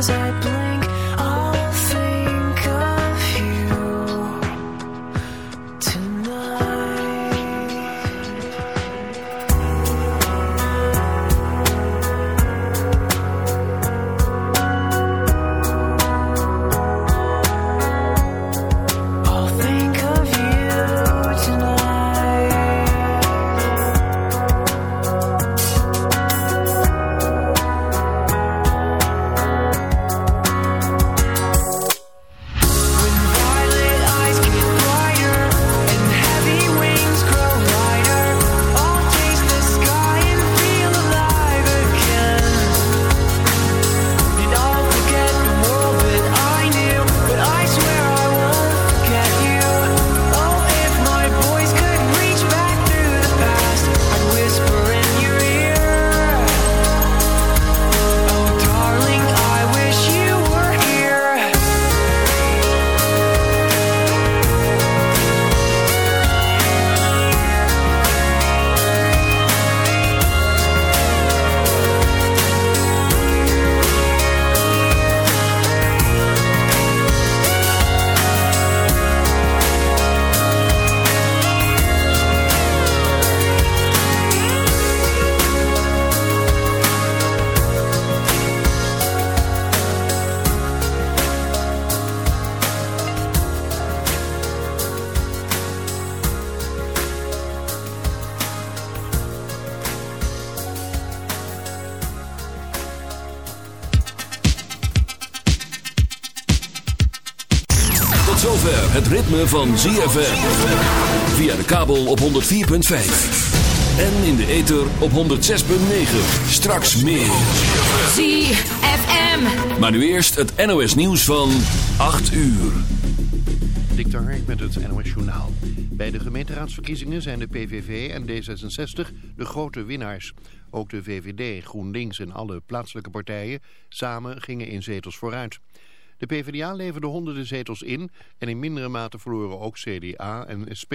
as I blink, van ZFM. Via de kabel op 104.5. En in de ether op 106.9. Straks meer. ZFM. Maar nu eerst het NOS nieuws van 8 uur. Dik Hark met het NOS Journaal. Bij de gemeenteraadsverkiezingen zijn de PVV en D66 de grote winnaars. Ook de VVD, GroenLinks en alle plaatselijke partijen samen gingen in zetels vooruit. De PvdA leverde honderden zetels in en in mindere mate verloren ook CDA en SP.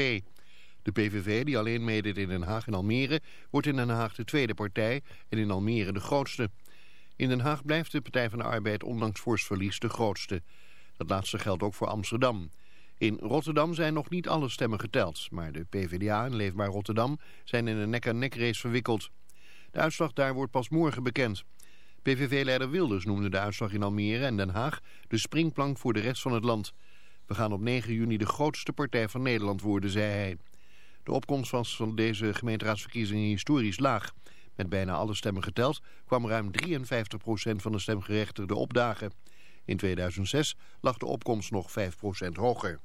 De PVV, die alleen meedeed in Den Haag en Almere, wordt in Den Haag de tweede partij en in Almere de grootste. In Den Haag blijft de Partij van de Arbeid ondanks fors verlies de grootste. Dat laatste geldt ook voor Amsterdam. In Rotterdam zijn nog niet alle stemmen geteld, maar de PvdA en Leefbaar Rotterdam zijn in een nek-aan-nek race verwikkeld. De uitslag daar wordt pas morgen bekend. PVV-leider Wilders noemde de uitslag in Almere en Den Haag de springplank voor de rest van het land. We gaan op 9 juni de grootste partij van Nederland worden, zei hij. De opkomst was van deze gemeenteraadsverkiezingen historisch laag. Met bijna alle stemmen geteld kwam ruim 53% van de stemgerechtigden opdagen. In 2006 lag de opkomst nog 5% hoger.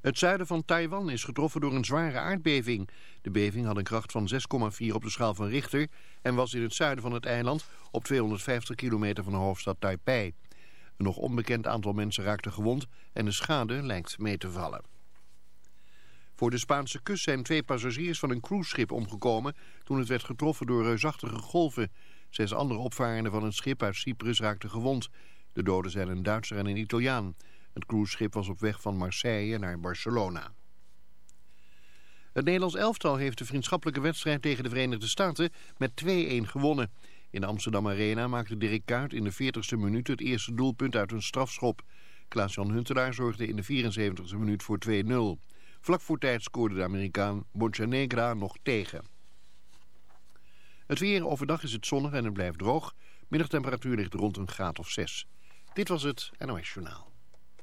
Het zuiden van Taiwan is getroffen door een zware aardbeving. De beving had een kracht van 6,4 op de schaal van Richter en was in het zuiden van het eiland op 250 kilometer van de hoofdstad Taipei. Een nog onbekend aantal mensen raakte gewond en de schade lijkt mee te vallen. Voor de Spaanse kust zijn twee passagiers van een cruiseschip omgekomen toen het werd getroffen door reusachtige golven. Zes andere opvarenden van een schip uit Cyprus raakten gewond. De doden zijn een Duitser en een Italiaan. Het cruiseschip was op weg van Marseille naar Barcelona. Het Nederlands elftal heeft de vriendschappelijke wedstrijd tegen de Verenigde Staten met 2-1 gewonnen. In de Amsterdam Arena maakte Dirk Kuyt in de 40ste minuut het eerste doelpunt uit een strafschop. Klaas-Jan Huntelaar zorgde in de 74ste minuut voor 2-0. Vlak voor tijd scoorde de Amerikaan Montenegro nog tegen. Het weer overdag is het zonnig en het blijft droog. Middagtemperatuur ligt rond een graad of 6. Dit was het NOS Journaal.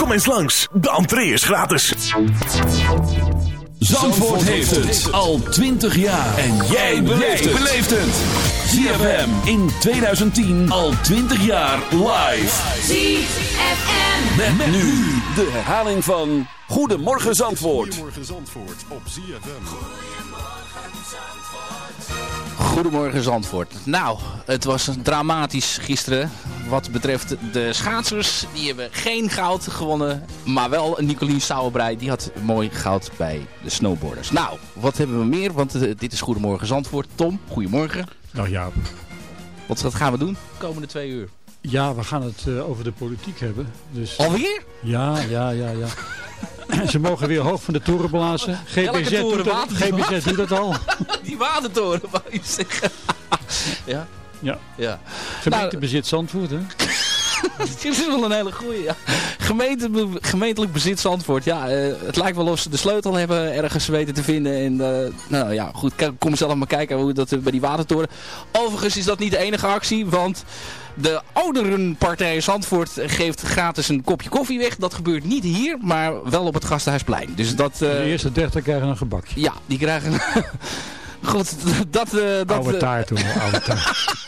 Kom eens langs, de entree is gratis. Zandvoort heeft het al 20 jaar. En jij beleeft het. ZFM in 2010 al 20 jaar live. ZFM. Met, met nu de herhaling van Goedemorgen Zandvoort. Goedemorgen Zandvoort op ZFM. Goedemorgen Zandvoort. Nou, het was dramatisch gisteren. Wat betreft de schaatsers, die hebben geen goud gewonnen. Maar wel Nicolien Sauerbrei, die had mooi goud bij de snowboarders. Nou, wat hebben we meer? Want eh, dit is Goedemorgen Zandvoort. Tom, goedemorgen. Nou ja, Wat, wat gaan we doen de komende twee uur? ja, we gaan het eh, over de politiek hebben. Dus, Alweer? ja, ja, ja, ja. Ze mogen weer hoog van de toren blazen. GBZ, toren? doet dat, GBZ doet dat al. Die watertoren, wou je zeggen. ja? Ja. Ja. Gemeentebezit Zandvoort, hè? Dit is wel een hele goeie, ja. Gemeente, gemeentelijk bezit Zandvoort. Ja, eh, het lijkt wel of ze de sleutel hebben ergens weten te vinden. En, eh, nou ja, goed, kom zelf maar kijken hoe dat eh, bij die watertoren... Overigens is dat niet de enige actie, want de ouderenpartij Zandvoort geeft gratis een kopje koffie weg. Dat gebeurt niet hier, maar wel op het Gasthuisplein. Dus dat... eh, De eerste 30 krijgen een gebakje. ja, die krijgen... Goed, dat... eh, dat Oude eh, taart hoor, oude taart.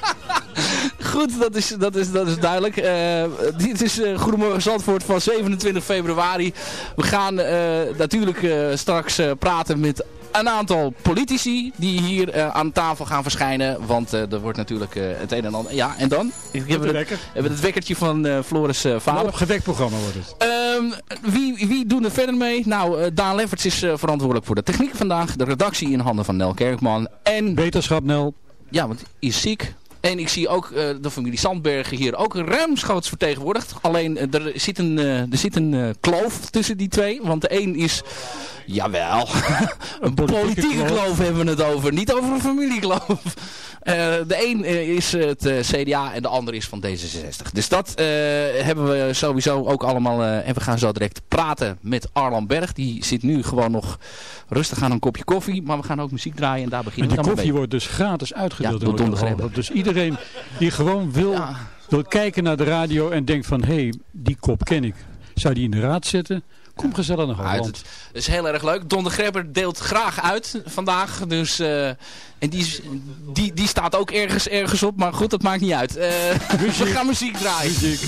Goed, dat is, dat is, dat is duidelijk. Eh, dit is eh, Goedemorgen Zandvoort van 27 februari. We gaan eh, natuurlijk eh, straks eh, praten met een aantal politici die hier eh, aan tafel gaan verschijnen. Want eh, er wordt natuurlijk eh, het een en ander... Ja, en dan? Ik heb de het, wekker. hebben het wekkertje van eh, Floris eh Een opgewekt programma wordt het. Ehm, wie, wie doen er verder mee? Nou, eh, Daan Lefferts is eh, verantwoordelijk voor de techniek vandaag. De redactie in handen van Nel Kerkman. En Beterschap, Nel. ja, want hij is ziek. En ik zie ook eh, de familie Sandbergen hier ook ruimschoots vertegenwoordigd. Alleen eh, er zit een, eh, er zit een kloof tussen die twee. Want de een is, jawel, een politieke, politieke kloof. kloof. hebben we het over. Niet over een familiekloof. De een is het CDA en de ander is van D66. Dus dat hebben we sowieso ook allemaal. en we gaan zo direct praten met Arlan Berg. Die zit nu gewoon nog rustig aan een kopje koffie. Maar we gaan ook muziek draaien en daar En beginnen die we dan koffie mee. wordt dus gratis uitgedeeld. Ja, door door de de Grebbe. Dus iedereen die gewoon wil, Ja. wil kijken naar de radio en denkt van... hé, hey, die kop ken ik. Zou die in de raad zetten? Kom gezellig naar Holland. het is heel erg leuk. Don de Grebber deelt graag uit vandaag. Dus, eh, en die, die, die staat ook ergens, ergens op. Maar goed, dat maakt niet uit. Eh, we gaan muziek draaien. Muziek.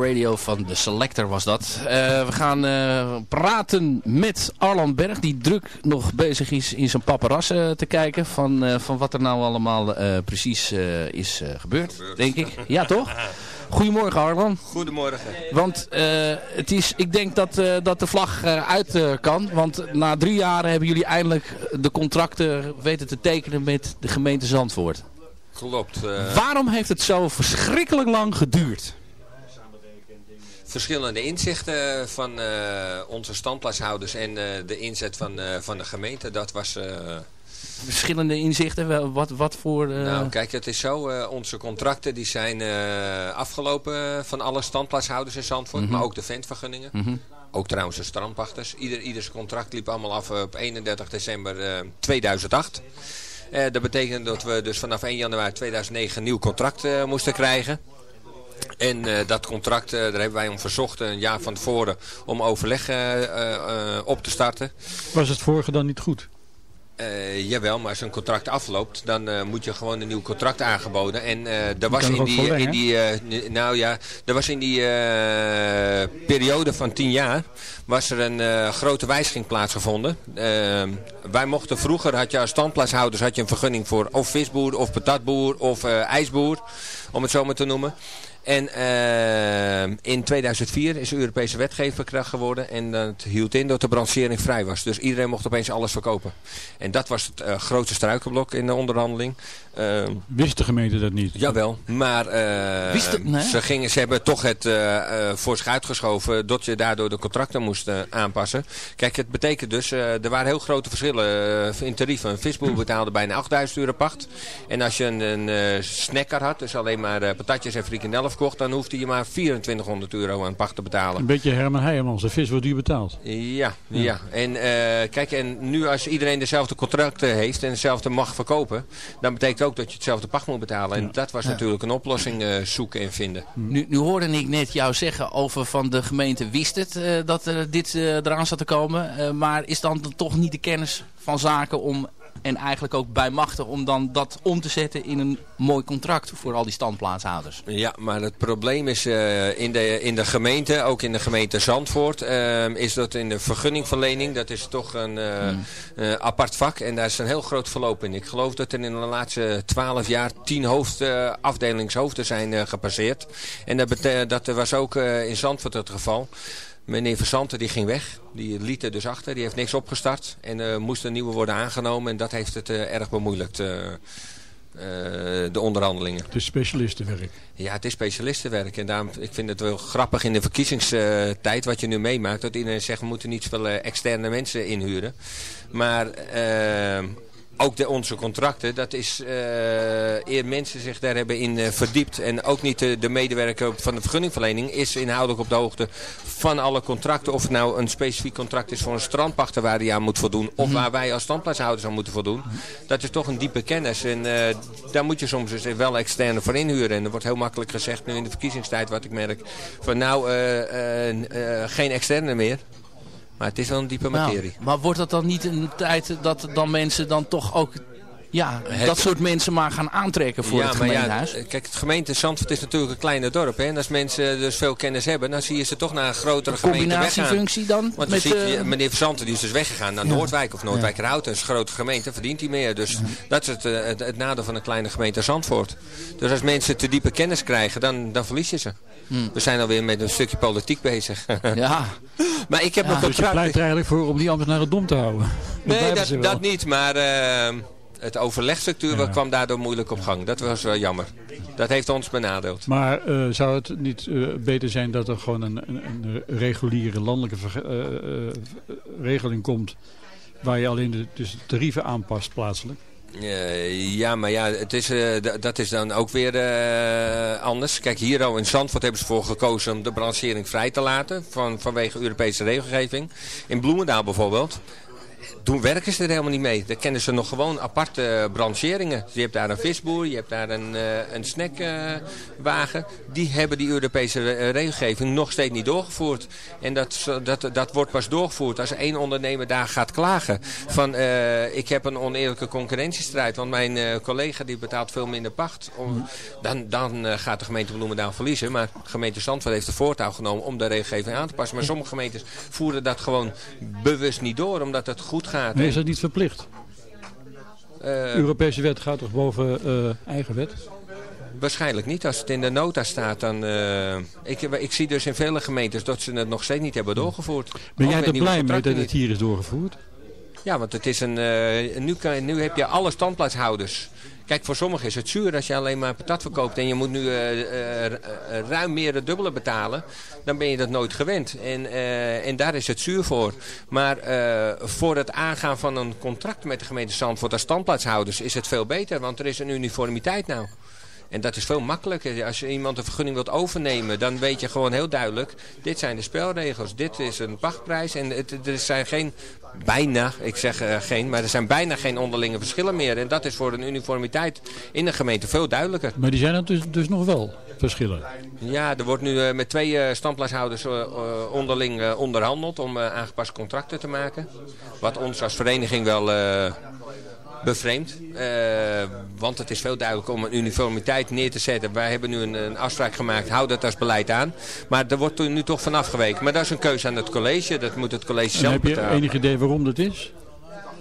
Radio van de Selector was dat. Eh, we gaan eh, praten met Arlan Berg, die druk nog bezig is in zijn paparazzen te kijken. Van, eh, van wat er nou allemaal eh, precies eh, is eh, gebeurd, denk ik. Ja, toch? Goedemorgen Arlan. Goedemorgen. Want eh, het is, ik denk dat, eh, dat de vlag eh, kan. Want na drie jaar hebben jullie eindelijk de contracten weten te tekenen met de gemeente Zandvoort. Klopt. eh, Waarom heeft het zo verschrikkelijk lang geduurd? Verschillende inzichten van eh, onze standplaatshouders en eh, de inzet van, eh, van de gemeente, dat was... Verschillende inzichten, wat, wat voor... Nou, kijk, het is zo. onze contracten die zijn afgelopen van alle standplaatshouders in Zandvoort. Mhm. Maar ook de ventvergunningen. Mhm. Ook trouwens de strandpachters. Ieder, ieders contract liep allemaal af op 31 december eh, 2008. Eh, dat betekent dat we dus vanaf 1 januari 2009 een nieuw contract moesten krijgen. En eh, dat contract, eh, daar hebben wij om verzocht een jaar van tevoren om overleg eh, op te starten. Was het vorige dan niet goed? Jawel, maar als een contract afloopt, dan moet je gewoon een nieuw contract aangeboden. En er was in die, in die nou ja, er was in die periode van tien jaar, was er een grote wijziging plaatsgevonden. Eh, wij mochten vroeger, had je als standplaatshouders, had je een vergunning voor of visboer, of patatboer, of ijsboer, om het zo maar te noemen. En eh, in 2004 is de Europese wetgever kracht geworden. En dat hield in dat de branchering vrij was. Dus iedereen mocht opeens alles verkopen. En dat was het eh, grootste struikelblok in de onderhandeling. Eh, Wist de gemeente dat niet? Jawel, maar eh, Wist het, nee? ze, gingen, ze hebben toch het eh, eh, voor zich uitgeschoven dat je daardoor de contracten moest aanpassen. Kijk, het betekent dus, eh, er waren heel grote verschillen in tarieven. Een visboer betaalde bijna 8000 euro pacht. En als je een, een eh, snacker had, dus alleen maar eh, patatjes en frikandellen verkocht, dan hoefde je maar 2400 euro aan pacht te betalen. Een beetje Herman Heijmans, de vis wordt duur betaald. Ja, ja. En eh, kijk, en nu als iedereen dezelfde contracten heeft en hetzelfde mag verkopen, dan betekent ook dat je hetzelfde pacht moet betalen. En dat was Ja. natuurlijk een oplossing eh, zoeken en vinden. Nu, nu hoorde ik net jou zeggen over van de gemeente wist het eh, dat er dit eraan zat te komen. Eh, maar is dan toch niet de kennis van zaken om, en eigenlijk ook bij machten, om dan dat om te zetten in een mooi contract voor al die standplaatshouders? Ja, maar het probleem is eh, in, de, in de gemeente, ook in de gemeente Zandvoort, eh, is dat in de vergunningverlening, dat is toch een eh, eh, apart vak. En daar is een heel groot verloop in. Ik geloof dat er in de laatste twaalf jaar tien hoofd, afdelingshoofden zijn gepasseerd. En dat, dat was ook in Zandvoort het geval. Meneer Verzanten die ging weg. Die liet er dus achter. Die heeft niks opgestart. En er moest een nieuwe worden aangenomen. En dat heeft het eh, erg bemoeilijkt. eh, eh, de onderhandelingen. Het is specialistenwerk. Ja, het is specialistenwerk. En daarom, ik vind het wel grappig in de verkiezingstijd wat je nu meemaakt. Dat iedereen zegt we moeten niet zoveel eh, externe mensen inhuren. Maar ook de, onze contracten, dat is eh, eer mensen zich daar hebben in eh, verdiept. En ook niet de, de medewerker van de vergunningverlening is inhoudelijk op de hoogte van alle contracten. Of het nou een specifiek contract is voor een strandpachter waar hij aan moet voldoen. Of waar wij als standplaatshouders aan moeten voldoen. Dat is toch een diepe kennis. En eh, daar moet je soms dus wel externe voor inhuren. En er wordt heel makkelijk gezegd nu in de verkiezingstijd wat ik merk. Van nou, geen externe meer. Maar het is wel een diepe materie. Nou, maar wordt dat dan niet een tijd dat dan mensen dan toch ook ja, Het- dat soort mensen maar gaan aantrekken voor het maar gemeentehuis? Ja, kijk, het gemeente Zandvoort is natuurlijk een kleine dorp. Hè? En als mensen dus veel kennis hebben, dan zie je ze toch naar een grotere gemeente weggaan. Combinatiefunctie dan? Want dan met, zie je, eh, meneer Verzanten die is dus weggegaan naar Ja. Noordwijk of Noordwijkerhout. Dat is een grote gemeente, verdient hij meer. Dus dat is het, eh, het, het nadeel van een kleine gemeente Zandvoort. Dus als mensen te diepe kennis krijgen, dan, dan verlies je ze. Hmm. We zijn alweer met een stukje politiek bezig. Ja. maar ik heb nog Dus je pleit er eigenlijk voor om die ambtenaren dom te houden. Nee, dat, dat niet. Maar eh, het overlegstructuur kwam daardoor moeilijk op gang. Dat was wel jammer. Dat heeft ons benadeeld. Maar eh, zou het niet eh, beter zijn dat er gewoon een, een, een reguliere landelijke eh, regeling komt... waar je alleen de, dus de tarieven aanpast plaatselijk? Ja, maar ja, het is, dat is dan ook weer anders. Kijk, hier al in Zandvoort hebben ze voor gekozen om de branchering vrij te laten. Van, vanwege Europese regelgeving. In Bloemendaal bijvoorbeeld. Doen werken ze er helemaal niet mee. Dan kennen ze nog gewoon aparte eh, brancheringen. Je hebt daar een visboer, je hebt daar een, eh, een snackwagen. die hebben die Europese eh, regelgeving nog steeds niet doorgevoerd. En dat, dat, dat wordt pas doorgevoerd als één ondernemer daar gaat klagen. Van ik heb een oneerlijke concurrentiestrijd, want mijn collega die betaalt veel minder pacht. Dan dan gaat de gemeente Bloemendaal verliezen. Maar de gemeente Zandvoort heeft de voortouw genomen om de regelgeving aan te passen. Maar sommige gemeentes voeren dat gewoon bewust niet door, omdat het goed gaat. Nee, is dat niet verplicht? Eh, Europese wet gaat toch boven eh, eigen wet? Waarschijnlijk niet. Als het in de nota staat, dan... eh, ik, ik zie dus in vele gemeentes dat ze het nog steeds niet hebben doorgevoerd. Ben jij er blij mee dat het hier is doorgevoerd? Ja, want het is een, nu, kan, nu heb je alle standplaatshouders. Kijk, voor sommigen is het zuur als je alleen maar patat verkoopt en je moet nu eh, eh, eh, ruim meer het dubbele betalen. Dan ben je dat nooit gewend. En, en daar is het zuur voor. Maar voor het aangaan van een contract met de gemeente Zandvoort als standplaatshouders is het veel beter. Want er is een uniformiteit nou. En dat is veel makkelijker. Als je iemand een vergunning wilt overnemen, dan weet je gewoon heel duidelijk... dit zijn de spelregels, dit is een pachtprijs. En het, er zijn geen, bijna, ik zeg eh, geen... maar er zijn bijna geen onderlinge verschillen meer. En dat is voor een uniformiteit in de gemeente veel duidelijker. Maar die zijn er dus, dus nog wel verschillen. Ja, er wordt nu eh, met twee eh, standplaatshouders onderling onderhandeld... om aangepaste contracten te maken. Wat ons als vereniging wel... bevreemd. Eh, want het is veel duidelijker om een uniformiteit neer te zetten. Wij hebben nu een, een afspraak gemaakt, hou dat als beleid aan. Maar er wordt nu toch van afgeweken. Maar dat is een keuze aan het college. Dat moet het college zelf heb je betalen. enig idee waarom dat is?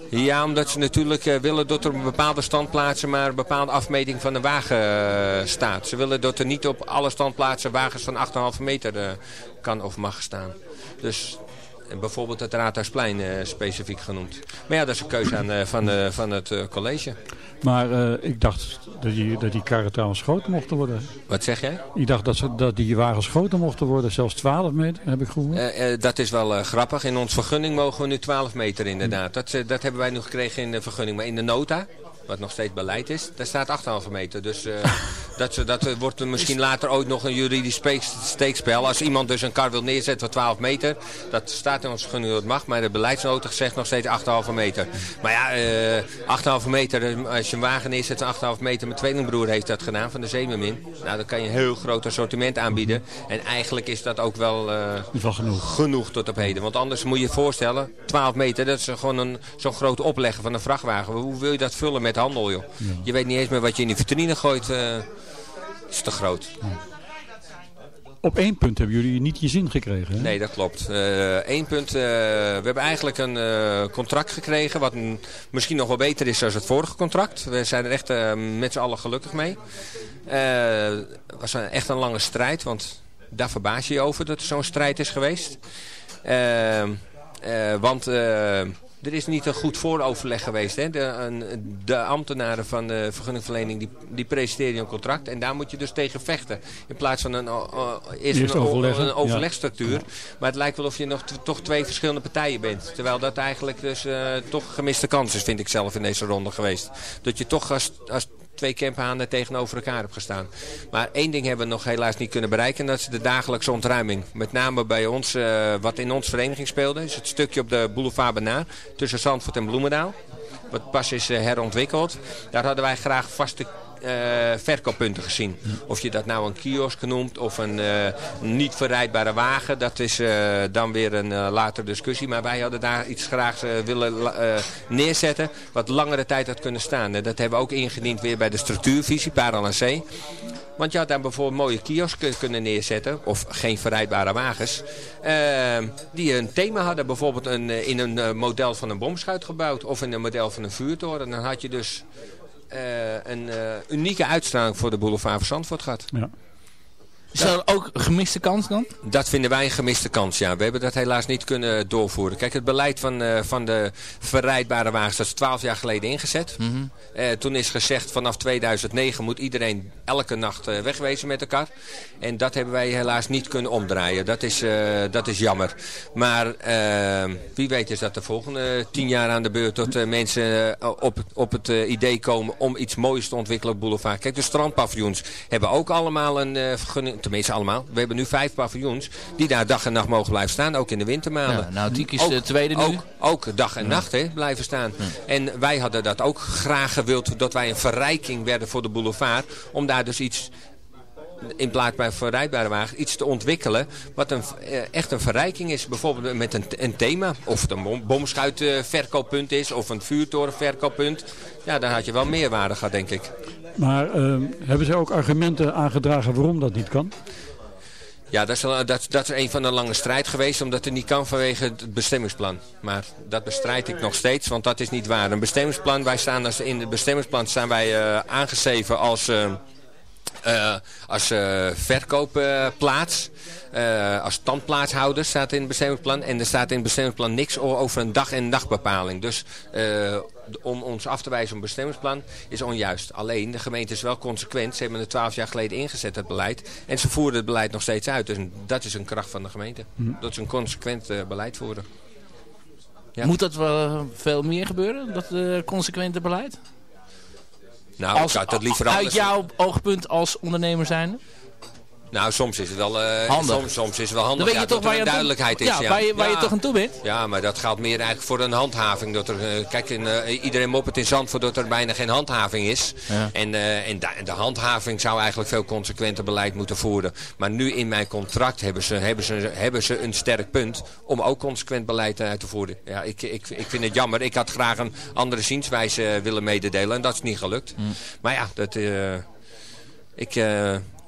Ja, omdat ze natuurlijk eh, willen dat er op bepaalde standplaatsen maar een bepaalde afmeting van de wagen eh, staat. Ze willen dat er niet op alle standplaatsen wagens van 8,5 meter kan of mag staan. Dus bijvoorbeeld het Raadhuisplein eh, specifiek genoemd. Maar ja, dat is een keuze aan, eh, van, eh, van het college. Maar ik dacht dat die, dat die karren trouwens groter mochten worden. Wat zeg jij? Ik dacht dat, ze, dat die wagens groter mochten worden, zelfs 12 meter, heb ik gehoord. Eh, eh, dat is wel grappig. In onze vergunning mogen we nu 12 meter inderdaad. Dat, dat hebben wij nu gekregen in de vergunning. Maar in de nota, wat nog steeds beleid is, daar staat 8,5 meter. Dus eh, dat, dat eh, wordt misschien later ooit nog een juridisch spe- steekspel. Als iemand dus een kar wil neerzetten van 12 meter, dat staat in onze vergunning dat mag. Maar de beleidsnota zegt nog steeds 8,5 meter. Maar ja, eh 8,5 meter, als je een wagen neerzet van 8,5 meter, mijn tweelingbroer heeft dat gedaan van de Zeemermin. Nou, dan kan je een heel groot assortiment aanbieden. En eigenlijk is dat ook wel... genoeg. genoeg tot op heden. Want anders moet je je voorstellen, 12 meter, dat is gewoon een, zo'n groot opleggen van een vrachtwagen. Hoe wil je dat vullen met handel, joh? Je weet niet eens meer wat je in die vitrine gooit. eh is te groot. Op één punt hebben jullie niet je zin gekregen. Hè? Nee, dat klopt. Eén punt. eh, we hebben eigenlijk een eh, contract gekregen wat misschien nog wel beter is dan het vorige contract. We zijn er echt eh, met z'n allen gelukkig mee. Eh, Het was een- echt een lange strijd, want daar verbaas je je over dat er zo'n strijd is geweest. Eh, eh, want eh, er is niet een goed vooroverleg geweest. Hè? De, de ambtenaren van de vergunningverlening die, die presenteren een contract. En daar moet je dus tegen vechten. In plaats van een, uh, eerst Eerst een, overlegstructuur. Maar het lijkt wel of je nog toch twee verschillende partijen bent. Terwijl dat eigenlijk dus eh, toch gemiste kans is, vind ik zelf in deze ronde geweest. Dat je toch als, als twee camphanen tegenover elkaar hebt gestaan. Maar één ding hebben we nog helaas niet kunnen bereiken. En dat is de dagelijkse ontruiming. Met name bij ons, eh, wat in onze vereniging speelde. Is het stukje op de boulevard Benaar. Tussen Zandvoort en Bloemendaal. Wat pas is eh, herontwikkeld. Daar hadden wij graag vaste verkooppunten gezien. Of je dat nou een kiosk noemt of een eh, niet verrijdbare wagen. Dat is eh, dan weer een eh, latere discussie. Maar wij hadden daar iets graag eh, willen eh, neerzetten. Wat langere tijd had kunnen staan. Dat hebben we ook ingediend weer bij de structuurvisie, Zee. Want je had daar bijvoorbeeld mooie kiosken kunnen neerzetten. Of geen verrijdbare wagens. eh, die een thema hadden. Bijvoorbeeld een, eh, in een eh, model van een bomschuit gebouwd. Of in een model van een vuurtoren. Dan had je dus eh, een eh, unieke uitstraling voor de boulevard van Zandvoort gehad. Ja. Is dat ook een gemiste kans dan? Dat vinden wij een gemiste kans, ja. We hebben dat helaas niet kunnen doorvoeren. Kijk, het beleid van, eh, van de verrijdbare wagens, dat is twaalf jaar geleden ingezet. Eh, toen is gezegd, vanaf 2009 moet iedereen elke nacht eh, wegwezen met elkaar. En dat hebben wij helaas niet kunnen omdraaien. Dat is, dat is jammer. Maar wie weet is dat de volgende tien jaar aan de beurt... dat eh, mensen op, op het idee komen om iets moois te ontwikkelen op Boulevard. Kijk, de strandpaviljoens hebben ook allemaal een vergunning, tenminste allemaal. We hebben nu vijf paviljoens die daar dag en nacht mogen blijven staan. Ook in de wintermaanden. Ja, Nautiek is de tweede nu. Ook, ook dag en nacht hè, blijven staan. En wij hadden dat ook graag gewild. Dat wij een verrijking werden voor de boulevard. Om daar dus iets in plaats bij verrijdbare wagen iets te ontwikkelen wat een, eh, echt een verrijking is. Bijvoorbeeld met een, een thema. Of het een bom, bomschuitverkooppunt is of een vuurtorenverkooppunt. Ja, dan had je wel meerwaarde gehad, denk ik. Maar ehm, hebben zij ook argumenten aangedragen waarom dat niet kan? Ja, dat is, wel- dat, dat een van de lange strijd geweest, omdat het niet kan vanwege het bestemmingsplan. Maar dat bestrijd ik nog steeds, want dat is niet waar. Een bestemmingsplan, wij staan als, in het bestemmingsplan staan wij eh, aangeschreven als, eh, eh, als verkoopplaats. Als standplaatshouder staat in het bestemmingsplan. En er staat in het bestemmingsplan niks over een dag- en nachtbepaling. Dus om ons af te wijzen op een bestemmingsplan is onjuist. Alleen, de gemeente is wel consequent. Ze hebben het twaalf jaar geleden ingezet, het beleid. En ze voeren het beleid nog steeds uit. Dus dat is een kracht van de gemeente. Dat ze een consequent eh, beleid voeren. Ja. Moet dat wel veel meer gebeuren? Dat eh, consequente beleid? Nou, ik zou het liever uit anders... jouw oogpunt als ondernemer zijn? Nou, soms is het wel, eh, Handig. Soms, soms is het wel handig Dan weet je ja, toch dat waar er je toe- duidelijkheid is. Ja, waar je- waar je toch aan toe bent? Ja, maar dat geldt meer eigenlijk voor een handhaving. Dat er, eh, kijk, in, eh, iedereen moppert in Zandvoort dat er bijna geen handhaving is. Ja. En, en de handhaving zou eigenlijk veel consequenter beleid moeten voeren. Maar nu in mijn contract hebben ze, hebben ze, hebben ze een sterk punt om ook consequent beleid uit te voeren. Ja, ik, ik, ik vind het jammer. Ik had graag een andere zienswijze willen mededelen en dat is niet gelukt. Maar ja, dat... ik...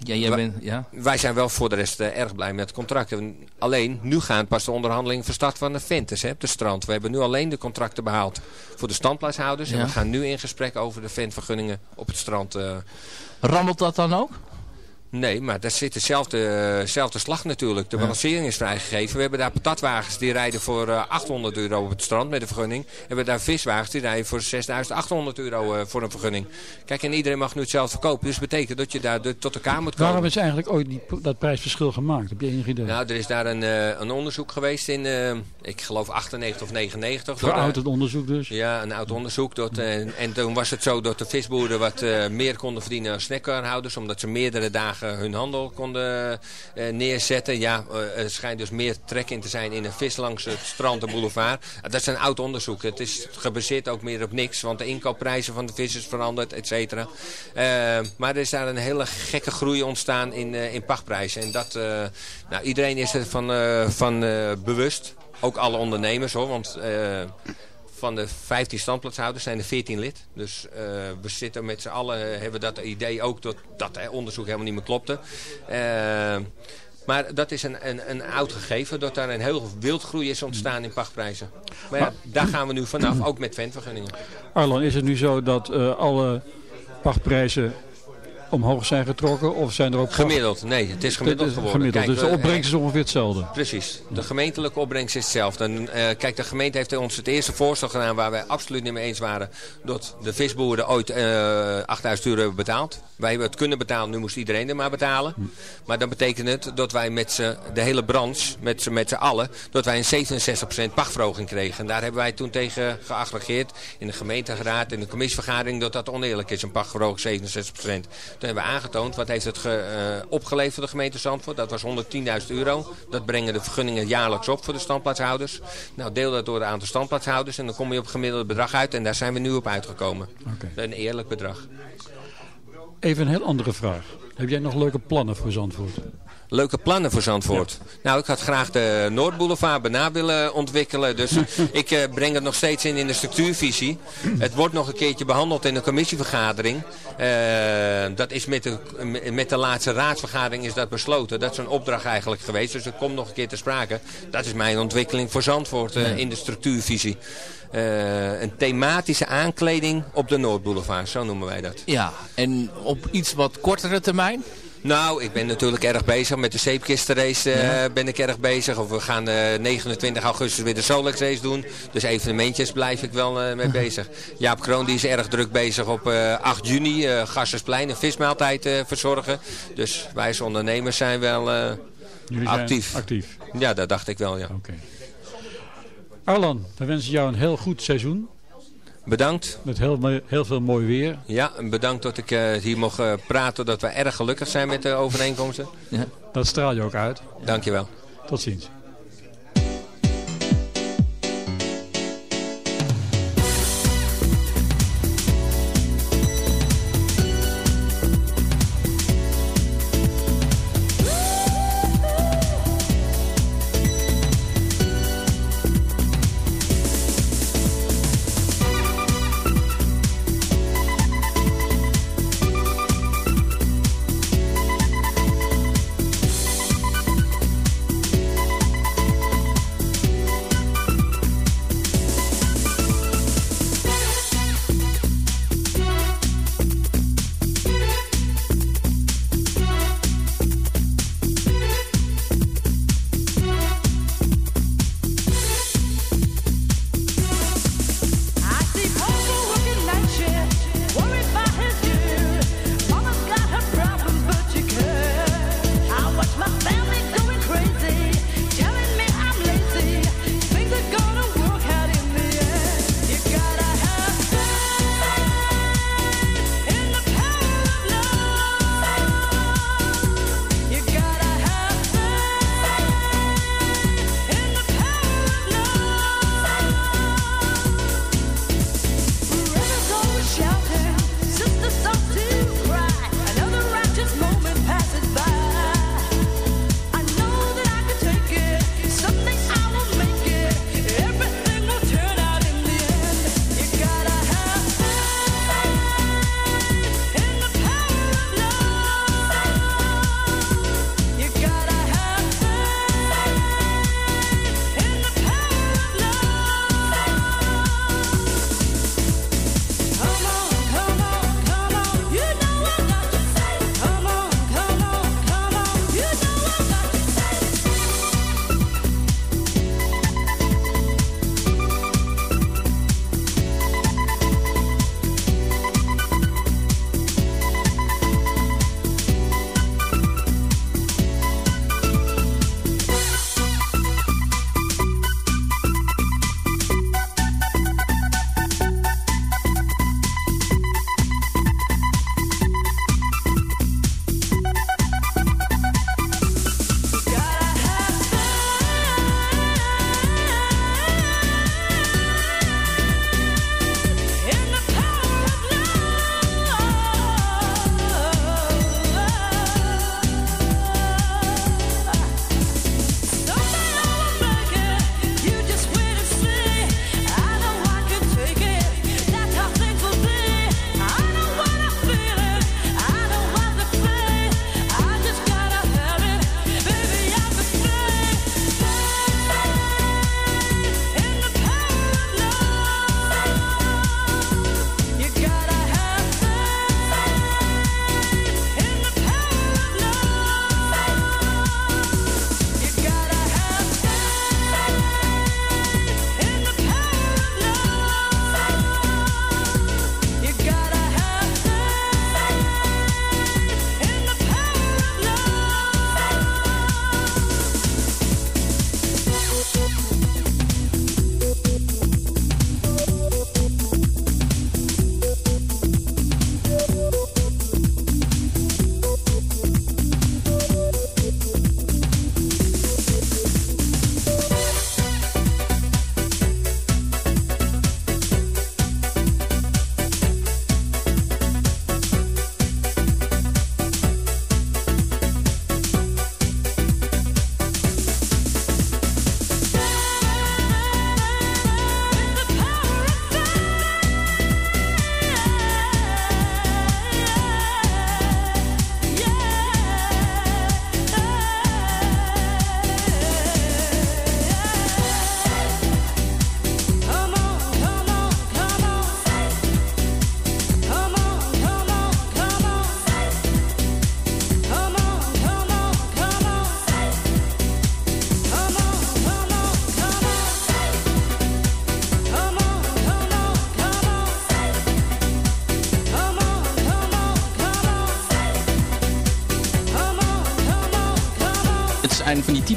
Ja, jij wa- bent, ja. wij zijn wel voor de rest eh, erg blij met het contract. En Alleen, nu gaan pas de onderhandelingen van start van de Ventes hè, op de strand. We hebben nu alleen de contracten behaald voor de standplaatshouders. En we gaan nu in gesprek over de ventvergunningen op het strand. eh. Rammelt dat dan ook? Nee, maar daar zit dezelfde, dezelfde slag natuurlijk. De balancering is vrijgegeven. We hebben daar patatwagens die rijden voor eh, 800 euro op het strand met een vergunning. We hebben daar viswagens die rijden voor 6800 euro eh, voor een vergunning. Kijk, en iedereen mag nu hetzelfde verkopen. Dus dat betekent dat je daar de- tot elkaar moet komen. Waarom is eigenlijk ooit die, dat prijsverschil gemaakt? Heb je enig idee? Nou, er is daar een, eh, een onderzoek geweest in, eh, ik geloof 98 of 99. door de- Verouderd onderzoek dus. Ja, een oud onderzoek. Dat, eh, en toen was het zo dat de visboeren wat eh, meer konden verdienen als snackcarhouders. Omdat ze meerdere dagen hun handel konden eh, neerzetten. Ja, eh, er schijnt dus meer trek in te zijn in een vis langs het strand en boulevard. Eh, dat is een oud onderzoek. Het is gebaseerd ook meer op niks. Want de inkoopprijzen van de vis is veranderd, et cetera. Eh, maar er is daar een hele gekke groei ontstaan in, eh, in pachtprijzen. En dat, eh, nou, iedereen is er van, eh, van eh, bewust. Ook alle ondernemers hoor. Want eh, van de 15 standplaatshouders zijn er 14 lid. Dus eh, we zitten met z'n allen, hebben dat idee ook dat dat hè, onderzoek helemaal niet meer klopte. Eh, maar dat is een, een, een oud gegeven, dat daar een heel wildgroei is ontstaan in pachtprijzen. Maar ja, daar gaan we nu vanaf, ook met ventvergunningen. Arlan, is het nu zo dat eh, alle pachtprijzen omhoog zijn getrokken? Of zijn er ook... Gemiddeld, nee, het is gemiddeld geworden. gemiddeld, Kijk, dus de opbrengst is ongeveer hetzelfde. Precies. De gemeentelijke opbrengst is hetzelfde. En, eh, kijk, de gemeente heeft ons het eerste voorstel gedaan waar wij absoluut niet mee eens waren. Dat de visboeren ooit eh 8000 euro hebben betaald. Wij hebben het kunnen betalen, nu moest iedereen er maar betalen. Maar dan betekent het dat wij met de hele branche, met z'n, met z'n allen, dat wij een 67% pachtverhoging kregen. En daar hebben wij toen tegen geaggregeerd in de gemeenteraad, in de commissievergadering, dat dat oneerlijk is, een pachtverhoging 67%. Toen hebben we aangetoond, wat heeft het ge, eh, opgeleverd voor de gemeente Zandvoort? Dat was 110.000 euro. Dat brengen de vergunningen jaarlijks op voor de standplaatshouders. Nou, deel dat door het aantal standplaatshouders en dan kom je op gemiddeld bedrag uit. En daar zijn we nu op uitgekomen. Een eerlijk bedrag. Even een heel andere vraag. Heb jij nog leuke plannen voor Zandvoort? Leuke plannen voor Zandvoort. Nou, ik had graag de Noordboulevard bijna willen ontwikkelen. Dus ik eh, breng het nog steeds in in de structuurvisie. Het wordt nog een keertje behandeld in de commissievergadering. Eh, dat is met de, met de laatste raadsvergadering is dat besloten. Dat is een opdracht eigenlijk geweest. Dus dat komt nog een keer te sprake. Dat is mijn ontwikkeling voor Zandvoort eh, in de structuurvisie. Een thematische aankleding op de Noordboulevard. Zo noemen wij dat. Ja, en op iets wat kortere termijn? Nou, ik ben natuurlijk erg bezig met de zeepkistenrace eh, ben ik erg bezig. Of we gaan eh 29 augustus weer de Solex race doen. Dus evenementjes blijf ik wel eh, mee bezig. Jaap Kroon die is erg druk bezig op eh 8 juni. eh Gassersplein een vismaaltijd eh, verzorgen. Dus wij als ondernemers zijn wel eh, zijn actief. Ja, dat dacht ik wel, ja. Oké. Arlan, we wensen jou een heel goed seizoen. Bedankt. Met heel, heel veel mooi weer. Ja, en bedankt dat ik eh, hier mocht eh, praten. Dat we erg gelukkig zijn met de overeenkomsten. Dat straal je ook uit. Dankjewel. Tot ziens.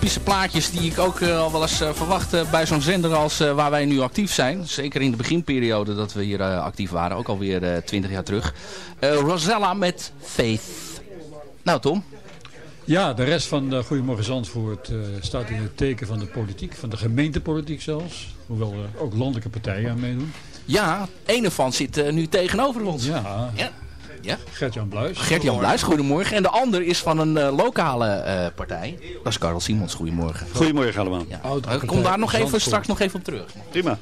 Typische plaatjes die ik ook eh, al wel eens eh, verwacht eh, bij zo'n zender als waar wij nu actief zijn. Zeker in de beginperiode dat we hier actief waren, ook alweer eh 20 jaar terug. Rosella met Faith. Nou Tom, Ja, de rest van uh, Goedemorgen Zandvoort staat in het teken van de politiek, van de gemeentepolitiek zelfs. Hoewel er ook landelijke partijen aan meedoen. ja, een ervan zit nu tegenover ons. Ja, Ja. Ja. Gert-Jan Bluis. Gert-Jan Bluis, goedemorgen. En de ander is van een eh, lokale eh, partij. Dat is Karel Simons, goedemorgen. Goedemorgen allemaal. Ja. Ik kom daar nog even, Zandvoort. straks nog even op terug. Prima.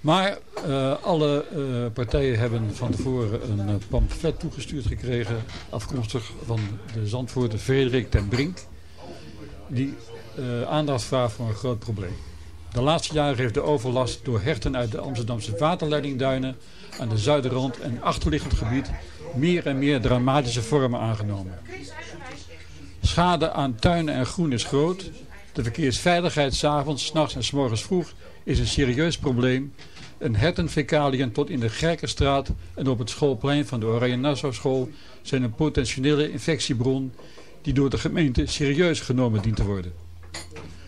Maar eh, alle eh, partijen hebben van tevoren een eh, pamflet toegestuurd gekregen, afkomstig van de Zandvoorter Frederik ten Brink, die eh, aandacht vraagt voor een groot probleem. De laatste jaren heeft de overlast door herten uit de Amsterdamse waterleidingduinen aan de zuiderrand en achterliggend gebied meer en meer dramatische vormen aangenomen. Schade aan tuinen en groen is groot. De verkeersveiligheid s'avonds, s'nachts en morgens vroeg is een serieus probleem. Een hertenfecaliën tot in de Gerkenstraat en op het schoolplein van de Oranje Nassau School zijn een potentiële infectiebron die door de gemeente serieus genomen dient te worden.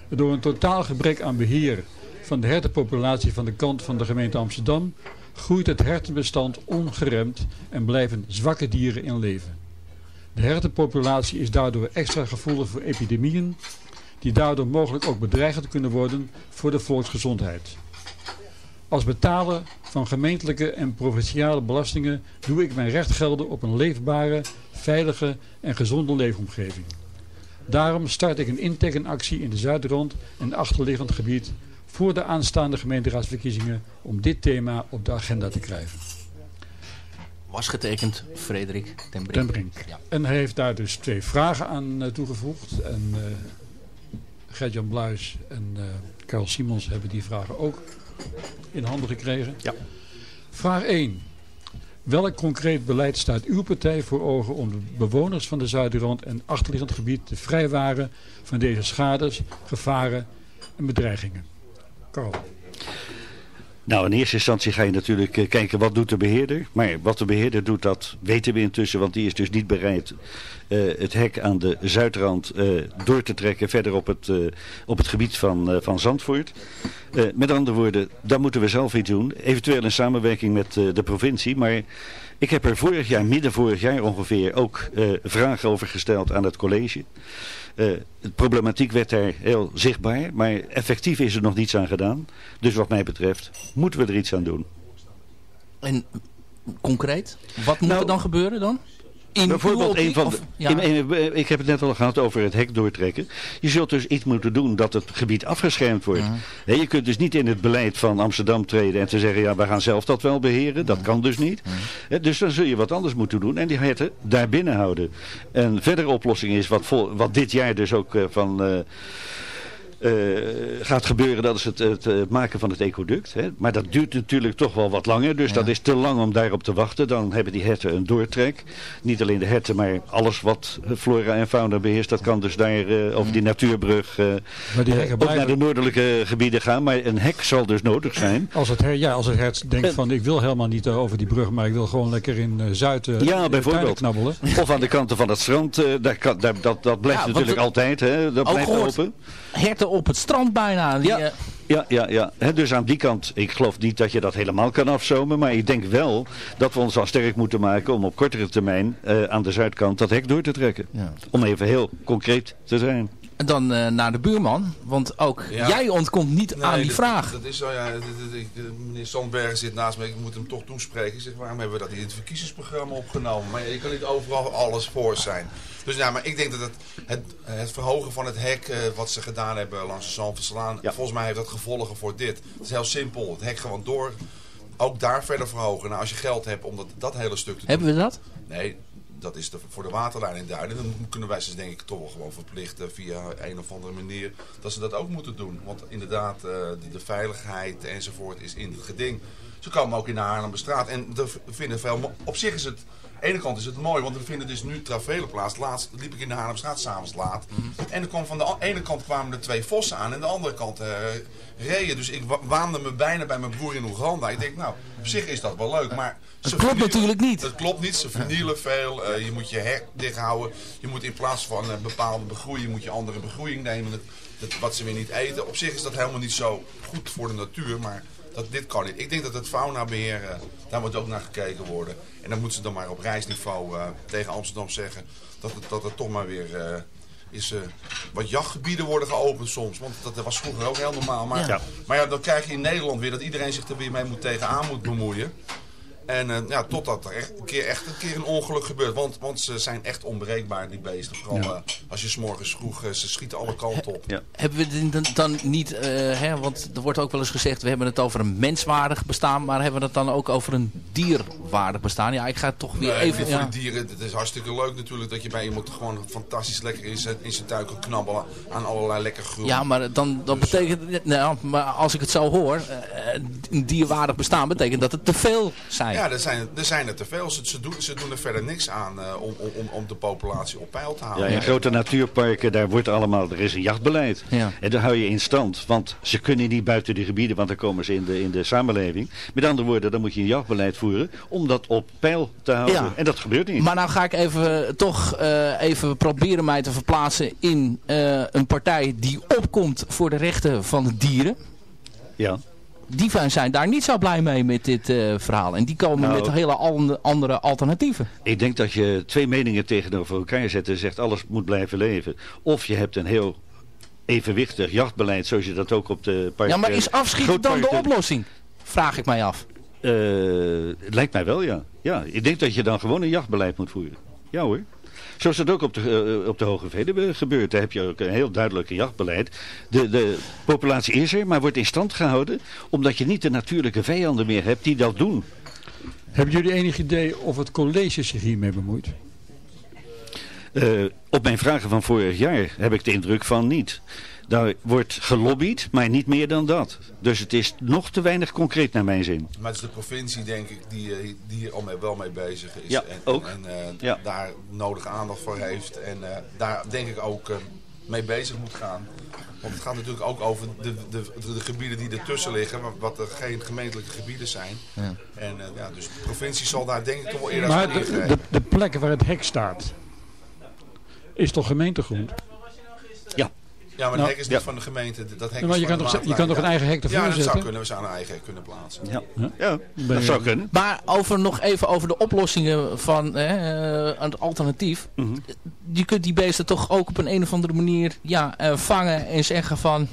Door een totaal gebrek aan beheer van de hertenpopulatie van de kant van de gemeente Amsterdam groeit het hertenbestand ongeremd en blijven zwakke dieren in leven. De hertenpopulatie is daardoor extra gevoelig voor epidemieën die daardoor mogelijk ook bedreigend kunnen worden voor de volksgezondheid. Als betaler van gemeentelijke en provinciale belastingen doe ik mijn recht gelden op een leefbare, veilige en gezonde leefomgeving. Daarom start ik een intekenactie in de Zuidrand en achterliggend gebied voor de aanstaande gemeenteraadsverkiezingen om dit thema op de agenda te krijgen. Was getekend Frederik ten Brink. Ten Brink. Ja. En hij heeft daar dus twee vragen aan eh, toegevoegd. En Gert-Jan Bluis en eh Karel Simons hebben die vragen ook in handen gekregen. Ja. Vraag 1. Welk concreet beleid staat uw partij voor ogen om de bewoners van de Zuiderrand en achterliggend gebied te vrijwaren van deze schades, gevaren en bedreigingen? Nou, in eerste instantie ga je natuurlijk eh, kijken wat doet de beheerder. Maar wat de beheerder doet, dat weten we intussen. Want die is dus niet bereid eh, het hek aan de zuidrand eh, door te trekken verder op het, op het gebied van, van Zandvoort. Met andere woorden, daar moeten we zelf iets doen. Eventueel in samenwerking met de provincie. Maar ik heb er vorig jaar, midden vorig jaar ongeveer, ook vragen over gesteld aan het college. Eh, de problematiek werd daar heel zichtbaar, maar effectief is er nog niets aan gedaan. Dus wat mij betreft moeten we er iets aan doen. En concreet, wat moet Nou, er dan gebeuren dan? In Bijvoorbeeld een van of- de, ja. in- in- ik heb het net al gehad over het hek doortrekken. Je zult dus iets moeten doen dat het gebied afgeschermd wordt. Je kunt dus niet in het beleid van Amsterdam treden en te zeggen, ja, we gaan zelf dat wel beheren. Dat kan dus niet. Dus dan zul je wat anders moeten doen en die herten daar binnen houden. Een verdere oplossing is wat, vol- wat dit jaar dus ook eh, van... eh, gaat gebeuren, dat is het, het eh, maken van het ecoduct. Hè. Maar dat duurt natuurlijk toch wel wat langer. Dus dat is te lang om daarop te wachten. Dan hebben die herten een doortrek. Niet alleen de herten, maar alles wat flora en fauna beheerst. Dat kan dus daar eh, over die natuurbrug eh, Maar die eh, hekken ook naar de noordelijke gebieden gaan. Maar een hek zal dus nodig zijn. Als het, her, ja, als het hert denkt van ik wil helemaal niet eh, over die brug, maar ik wil gewoon lekker in eh, Zuid eh, Ja, bijvoorbeeld. knabbelen. Of aan de kanten van het strand. eh, daar kan, daar, dat, dat blijft Ja, natuurlijk altijd. Hè. Dat blijft open. Herten op het strand bijna. Die, Ja. eh, Ja, ja, ja. Hè, dus aan die kant, ik geloof niet dat je dat helemaal kan afzomen. Maar ik denk wel dat we ons al sterk moeten maken om op kortere termijn eh, aan de zuidkant dat hek door te trekken. Ja. Om even heel concreet te zijn. En dan eh, naar de buurman. Want ook Ja. jij ontkomt niet Nee, aan die dat- vraag. Dat is zo, ja. dat- dat- ik- de- Meneer Sandbergen zit naast me. Ik moet hem toch toespreken. Ik zeg, waarom hebben we dat niet in het verkiezingsprogramma opgenomen? Maar je kan niet overal alles voor zijn. Dus ja, maar ik denk dat het, het, het verhogen van het hek, eh, wat ze gedaan hebben langs de Zandverslaan, volgens mij heeft dat gevolgen voor dit. Het is heel simpel. Het hek gewoon door. Ook daar verder verhogen. Nou, als je geld hebt om dat, dat hele stuk te doen. Hebben we dat? Nee, dat is de, voor de waterlijn in Duinen. Dan kunnen wij ze denk ik toch wel gewoon verplichten via een of andere manier dat ze dat ook moeten doen. Want inderdaad, eh, de, de veiligheid enzovoort is in het geding. Ze komen ook in de Haarlemmerstraat en er vinden veel... Op zich is het de ene kant is het mooi, want we vinden dus nu travelen plaats. Laatst liep ik in de Haarlemstraat s'avonds laat. En er kwam van de ene kant kwamen er twee vossen aan en de andere kant eh reeën. Dus ik wa- waande me bijna bij mijn broer in Oeganda. Ik denk, nou, op zich is dat wel leuk, maar... Het ze klopt natuurlijk niet. Het klopt niet, ze vernielen veel. eh, je moet je hek dicht houden. Je moet in plaats van een bepaalde begroeiing, moet je andere begroeiing nemen. Dat, dat- wat ze weer niet eten. Op zich is dat helemaal niet zo goed voor de natuur, maar dat, dit kan niet. Ik denk dat het faunabeheer, eh, daar moet ook naar gekeken worden. En dan moeten ze dan maar op reisniveau eh, tegen Amsterdam zeggen dat het, dat het toch maar weer... eh, is, wat jachtgebieden worden geopend soms. Want dat was vroeger ook heel normaal. Maar Ja. maar ja, dan krijg je in Nederland weer dat iedereen zich er weer mee moet tegenaan moet bemoeien. En eh, ja, totdat er echt een keer, echt een keer een ongeluk gebeurt. Want, want ze zijn echt onbreekbaar, die beesten. Vooral Ja. eh, als je s'morgens vroeg, eh, ze schieten alle kanten op. Hebben we het dan, dan niet, hè, want er wordt ook wel eens gezegd, we hebben het over een menswaardig bestaan, maar hebben we het dan ook over een dierwaardig bestaan? Ja, ik ga toch weer Nee, even... voor ja. dieren, het is hartstikke leuk natuurlijk dat je bij iemand gewoon fantastisch lekker in zijn, in zijn tuin kan knabbelen aan allerlei lekker groen. Ja, maar dan, dan Dus, betekent nou, maar als ik het zo hoor, een dierwaardig bestaan betekent dat het te veel zijn. Ja, er zijn, er zijn er te veel. Ze, ze, doen, ze doen er verder niks aan eh, om, om, om- om de populatie op peil te Ja, houden. in grote natuurparken, daar wordt allemaal, er is een jachtbeleid. Ja. En daar hou je in stand, want ze kunnen niet buiten die gebieden, want dan komen ze in de, in de samenleving. Met andere woorden, dan moet je een jachtbeleid voeren om dat op peil te houden. Ja. En dat gebeurt niet. Maar nou ga ik even, toch eh, even proberen mij te verplaatsen in eh, een partij die opkomt voor de rechten van de dieren. Ja. Die zijn daar niet zo blij mee met dit eh, verhaal. En die komen Nou, met hele an- andere alternatieven. Ik denk dat je twee meningen tegenover elkaar zet en zegt alles moet blijven leven. Of je hebt een heel evenwichtig jachtbeleid zoals je dat ook op de park... Ja, maar is afschieten dan de oplossing? Vraag ik mij af. Eh, het lijkt mij wel, ja. ja. Ik denk dat je dan gewoon een jachtbeleid moet voeren. Ja hoor. Zoals het ook op de, eh, op de Hoge Veluwe gebeurt. Daar heb je ook een heel duidelijk jachtbeleid. De, de populatie is er, maar wordt in stand gehouden... omdat je niet de natuurlijke vijanden meer hebt die dat doen. Hebben jullie enig idee of het college zich hiermee bemoeit? Eh, op mijn vragen van vorig jaar heb ik de indruk van niet. Daar wordt gelobbyd, maar niet meer dan dat. Dus het is nog te weinig concreet naar mijn zin. Maar het is de provincie, denk ik, die, eh, die hier al mee, wel mee bezig is. Ja, en, ook. En eh, Ja. daar nodige aandacht voor heeft. En eh, daar denk ik ook eh, mee bezig moet gaan. Want het gaat natuurlijk ook over de, de, de, de gebieden die ertussen liggen. Wat, wat er geen gemeentelijke gebieden zijn. Ja. En eh, ja, dus de provincie zal daar denk ik toch wel eerder Maar aan de, de, de plek waar het hek staat, is toch gemeentegrond? Ja. Maar Nou, het hek is niet ja. van de gemeente. Dat hek Ja, maar is je van kan de toch- je kan toch ja. een eigen hek ervoor Ja, dat zou zetten? kunnen. We zouden een eigen hek kunnen plaatsen. Ja, ja dat zou kunnen. Maar over nog even over de oplossingen van eh, het alternatief. Mhm. Je kunt die beesten toch ook op een, een of andere manier ja, eh, vangen en zeggen van...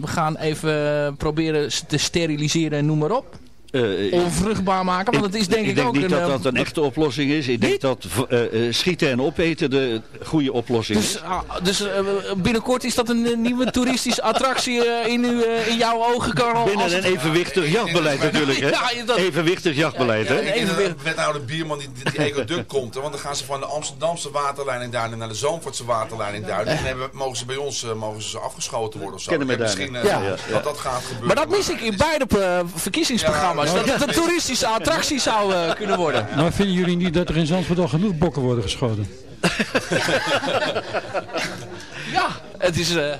We gaan even proberen ze te steriliseren en noem maar op. Eh, Onvruchtbaar maken, want het is denk ik, ik denk ook niet een... dat eh, dat een echte oplossing is. Ik denk dat eh, eh, schieten en opeten de goede oplossing Dus, is. ah, dus eh, binnenkort is dat een eh, nieuwe toeristische attractie eh, in, uw, eh, in jouw ogen, Karel? Binnen als een het- evenwichtig jachtbeleid natuurlijk. Hè? Ja, dat- Evenwichtig jachtbeleid. Ja, Hè? ik denk dat de wethouder Bierman die, die, ecoduct komt. hè, Want dan gaan ze van de Amsterdamse waterleiding Duinen naar de Zandvoortse waterleiding Duinen. En hebben, mogen ze bij ons eh, mogen ze afgeschoten worden of zo. Kennen misschien eh, Ja. dat, dat gaat gebeuren. Maar dat mis ik in beide eh, verkiezingsprogramma's. Dat het een toeristische attractie zou eh, kunnen worden. Maar vinden jullie niet dat er in Zandvoort al genoeg bokken worden geschoten? Ja, het is eh,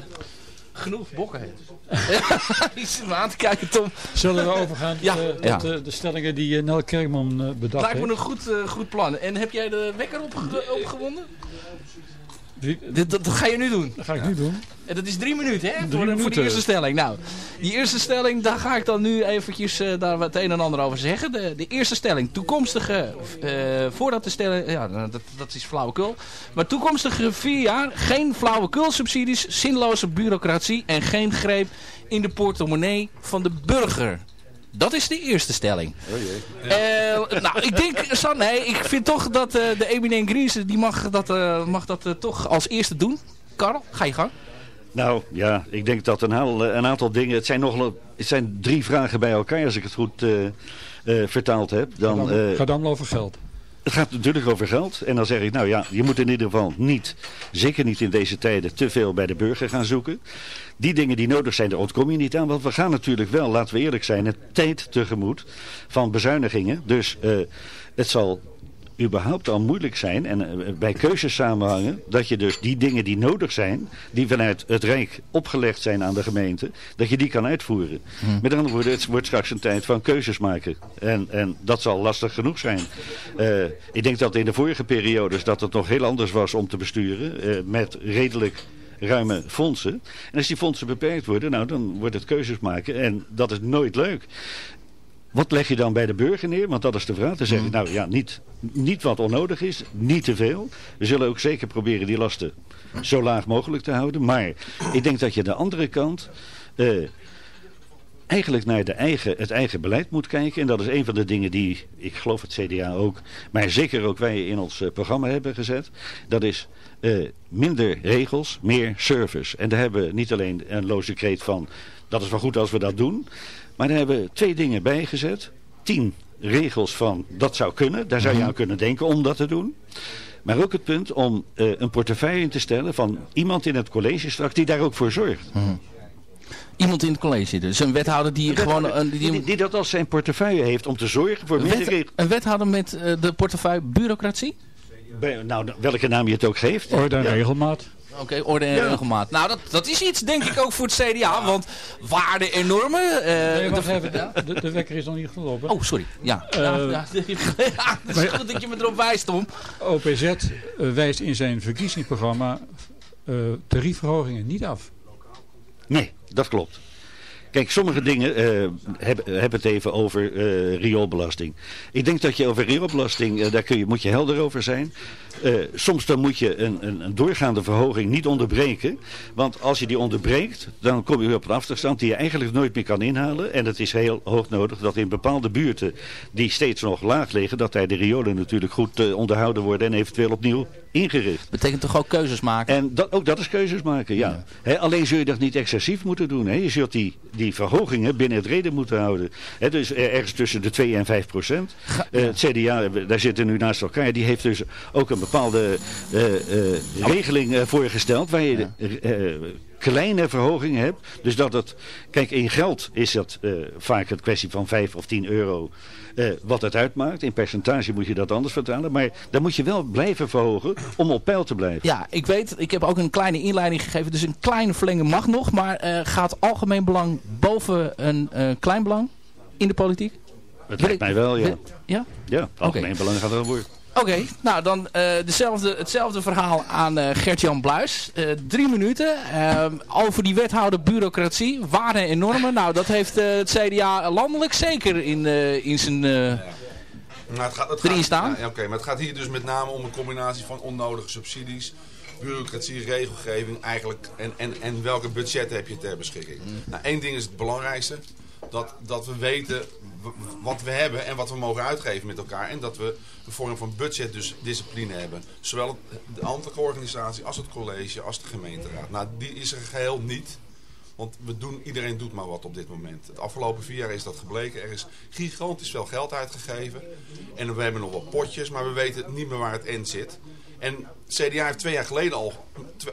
genoeg bokken. Iets om aan te kijken, Tom. Zullen we overgaan Ja. tot, eh, Ja. tot, de stellingen die eh, Nel Kerkman bedacht Lijkt me een goed, goed plan. En heb jij de wekker opge opgewonden? Dat, dat ga je nu doen. Dat ga ik nu doen. En dat is drie minuten, hè? voor, de- voor minuten. de eerste stelling. Nou, die eerste stelling, daar ga ik dan nu eventjes eh, daar wat een en ander over zeggen. De, de eerste stelling, toekomstige, eh, voordat de stelling, ja, nou, dat, dat is flauwekul. Maar toekomstige vier jaar, geen flauwekulsubsidies, zinloze bureaucratie en geen greep in de portemonnee van de burger. Dat is de eerste stelling. Eh, nou, ik denk, San, nee, ik vind toch dat eh, de eminent Gries, die mag dat, eh, mag dat eh, toch als eerste doen. Karel, ga je gang. Nou ja, ik denk dat een, haal- een aantal dingen... Het zijn, nog, het zijn drie vragen bij elkaar als ik het goed eh, eh, vertaald heb. Dan, Dan, eh, gaat dan over geld. Het gaat natuurlijk over geld. En dan zeg ik, nou ja, je moet in ieder geval niet, zeker niet in deze tijden, te veel bij de burger gaan zoeken. Die dingen die nodig zijn, daar ontkom je niet aan. Want we gaan natuurlijk wel, laten we eerlijk zijn, een tijd tegemoet van bezuinigingen. Dus eh, het zal überhaupt al moeilijk zijn en eh, bij keuzes samenhangen, dat je dus die dingen die nodig zijn, die vanuit het Rijk opgelegd zijn aan de gemeente, dat je die kan uitvoeren. Met andere woorden, het wordt straks een tijd van keuzes maken. En, en dat zal lastig genoeg zijn. Eh, ik denk dat in de vorige periodes dat het nog heel anders was om te besturen, eh, met redelijk ruime fondsen. En als die fondsen beperkt worden, nou dan wordt het keuzes maken en dat is nooit leuk. Wat leg je dan bij de burger neer? Want dat is de vraag. Dan zeg je, nou ja, niet, niet wat onnodig is, niet te veel. We zullen ook zeker proberen die lasten zo laag mogelijk te houden. Maar ik denk dat je de andere kant eh, eigenlijk naar de eigen, het eigen beleid moet kijken. En dat is een van de dingen die, ik geloof het CDA ook, maar zeker ook wij in ons eh, programma hebben gezet. Dat is eh, minder regels, meer service. En daar hebben we niet alleen een loze kreet van, dat is wel goed als we dat doen. Maar daar hebben we twee dingen bij gezet. Tien regels van, dat zou kunnen. Daar zou je aan kunnen denken om dat te doen. Maar ook het punt om eh, een portefeuille in te stellen van iemand in het college straks die daar ook voor zorgt. Iemand in het college, dus een wethouder die Een gewoon... Een, die, die, die dat als zijn portefeuille heeft om te zorgen voor een, minder wet- regels. een wethouder met eh, de portefeuille bureaucratie? Bij- Nou, welke naam je het ook geeft. Orde en Ja. regelmaat. Oké, orde en Ja. regelmaat. Nou, dat, dat is iets, denk ik, ook voor het CDA. Want waarden en normen... eh, Nee, wacht de- even, de, de, wekker is nog niet gelopen. Oh, sorry. Ja, Eh, ja, ja, ja, dat is goed dat je me erop wijst, Tom. OPZ eh, wijst in zijn verkiezingsprogramma eh, tariefverhogingen niet af. Nee, dat klopt. Kijk, sommige dingen eh, hebben hebben het even over eh, rioolbelasting. Ik denk dat je over rioolbelasting, eh, daar kun je, moet je helder over zijn. Soms dan moet je een, een, een doorgaande verhoging niet onderbreken. Want als je die onderbreekt, dan kom je weer op een achterstand die je eigenlijk nooit meer kan inhalen. En het is heel hoog nodig dat in bepaalde buurten die steeds nog laag liggen, dat daar de riolen natuurlijk goed onderhouden worden en eventueel opnieuw ingericht. Betekent toch ook keuzes maken? En dat, ook dat is keuzes maken, ja. Alleen zul je dat niet excessief moeten doen. Hè. Je zult die, die verhogingen binnen het reden moeten houden. Dus er- ergens tussen de 2 en 5 procent. Eh, het CDA, eh, daar zitten nu naast elkaar, die heeft dus ook een bepaalde eh, eh, regeling voorgesteld. Waar je kleine verhogingen hebt. Dus dat het, kijk in geld is dat eh, vaak een kwestie van 5 of 10 euro. eh, wat het uitmaakt. In percentage moet je dat anders vertalen. Maar dan moet je wel blijven verhogen om op peil te blijven. Ja, ik weet, ik heb ook een kleine inleiding gegeven. Dus een kleine verlengen mag nog. Maar eh, gaat algemeen belang boven een klein belang in de politiek? Het lijkt mij wel, ja. Ja? Ja, algemeen belang gaat er voor. Oké, nou dan eh, dezelfde, hetzelfde verhaal aan eh, Gert-Jan Bluis. Eh, drie minuten. Over die wethouder bureaucratie, waarden en normen. Nou, dat heeft het CDA landelijk zeker in, in zijn... Nou, het gaat, het gaat- staan? Ja, Oké, maar het gaat hier dus met name om een combinatie van onnodige subsidies, bureaucratie, regelgeving eigenlijk en, en, en welke budgetten heb je ter beschikking. Nou, één ding is het belangrijkste, dat, dat we weten wat we hebben en wat we mogen uitgeven met elkaar en dat we een vorm van budget dus hebben. Zowel de ambtelijke organisatie als het college als de gemeenteraad. Nou, die is er geheel niet. Want we doen, iedereen doet maar wat op dit moment. Het afgelopen vier jaar is dat gebleken. Er is gigantisch veel geld uitgegeven. En we hebben nog wel potjes, maar we weten niet meer waar het eind zit. En CDA heeft twee jaar geleden al,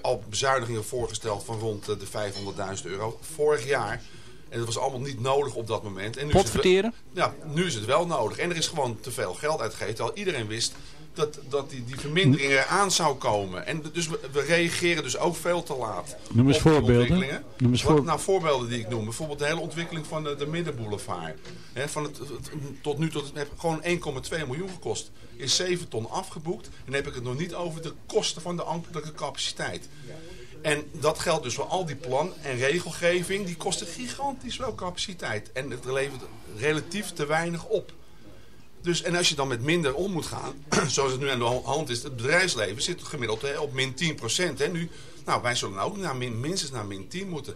al bezuinigingen voorgesteld van rond eh, de 500.000 euro. Vorig jaar. En dat was allemaal niet nodig op dat moment. En nu is het wel- Potverteren? ja, nu is het wel nodig. En er is gewoon te veel geld uitgegeven. Terwijl iedereen wist dat, dat die, die vermindering eraan zou komen. En dus we, we reageren dus ook veel te laat. Noem eens voorbeelden. ontwikkelingen. Noem eens voor- nou, voorbeelden die ik noem. Bijvoorbeeld de hele ontwikkeling van de, de middenboulevard. Hè, van het, het- tot nu tot het heeft gewoon 1,2 miljoen gekost. Is 7 ton afgeboekt. En dan heb ik het nog niet over de kosten van de ambtelijke capaciteit. En dat geldt dus voor al die plan- en regelgeving. Die kosten gigantisch veel capaciteit. En het levert relatief te weinig op. Dus, en als je dan met minder om moet gaan, zoals het nu aan de hand is, het bedrijfsleven zit gemiddeld hè, op min 10% Hè, nu, nou, wij zullen ook naar min, minstens naar min 10 moeten.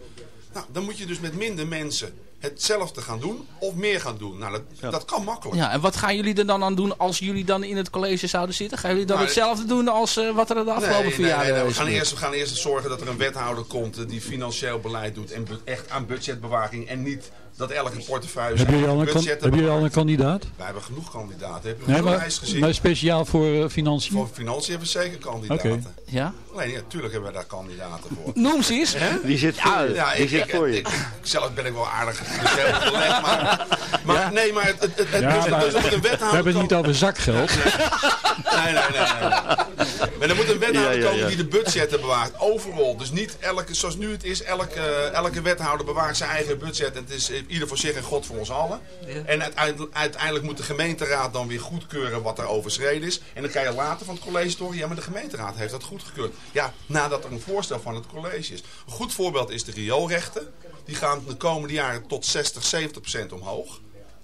Nou, dan moet je dus met minder mensen hetzelfde gaan doen of meer gaan doen. Nou, dat, dat kan makkelijk. ja, en wat gaan jullie er dan aan doen als jullie dan in het college zouden zitten? Gaan jullie dan Nou, hetzelfde doen als eh, wat er de afgelopen Nee, vier nee, jaar nee, eh, we, is gaan eerst, we gaan eerst zorgen dat er een wethouder komt die financieel beleid doet en echt aan budgetbewaking en niet dat elke portefeuille Hebben zijn jullie al een, hebben jullie al een bewaakt. kandidaat? Wij hebben genoeg kandidaten. Heb je Nee, een maar, lijst gezien? maar speciaal voor eh, financiën? Voor financiën hebben we zeker kandidaten. Oké. Ja? Alleen, ja, tuurlijk hebben we daar kandidaten voor. Noem ze eens. Hè? Die zit voor je. Ja, Die ik, zit ik, voor je. ik- ik- zelf ben ik wel aardig Dus gelegd, maar, maar nee, maar het, het, het, het- Ja, dus, maar dus er moet een we wethouder hebben het niet over zakgeld. Nee, nee, nee, nee. nee. Maar er moet een wethouder Ja, ja, komen die de budgetten bewaart. Overal. Dus niet elke, zoals nu het is, elke, elke wethouder bewaart zijn eigen budget. En het is eh, ieder voor zich en God voor ons allen. En uiteindelijk, uiteindelijk moet de gemeenteraad dan weer goedkeuren wat er overschreden is. En dan kan je later van het college horen, ja, maar de gemeenteraad heeft dat goedgekeurd. Ja, nadat er een voorstel van het college is. Een goed voorbeeld is de rioolrechten. Die gaan de komende jaren tot 60, 70 procent omhoog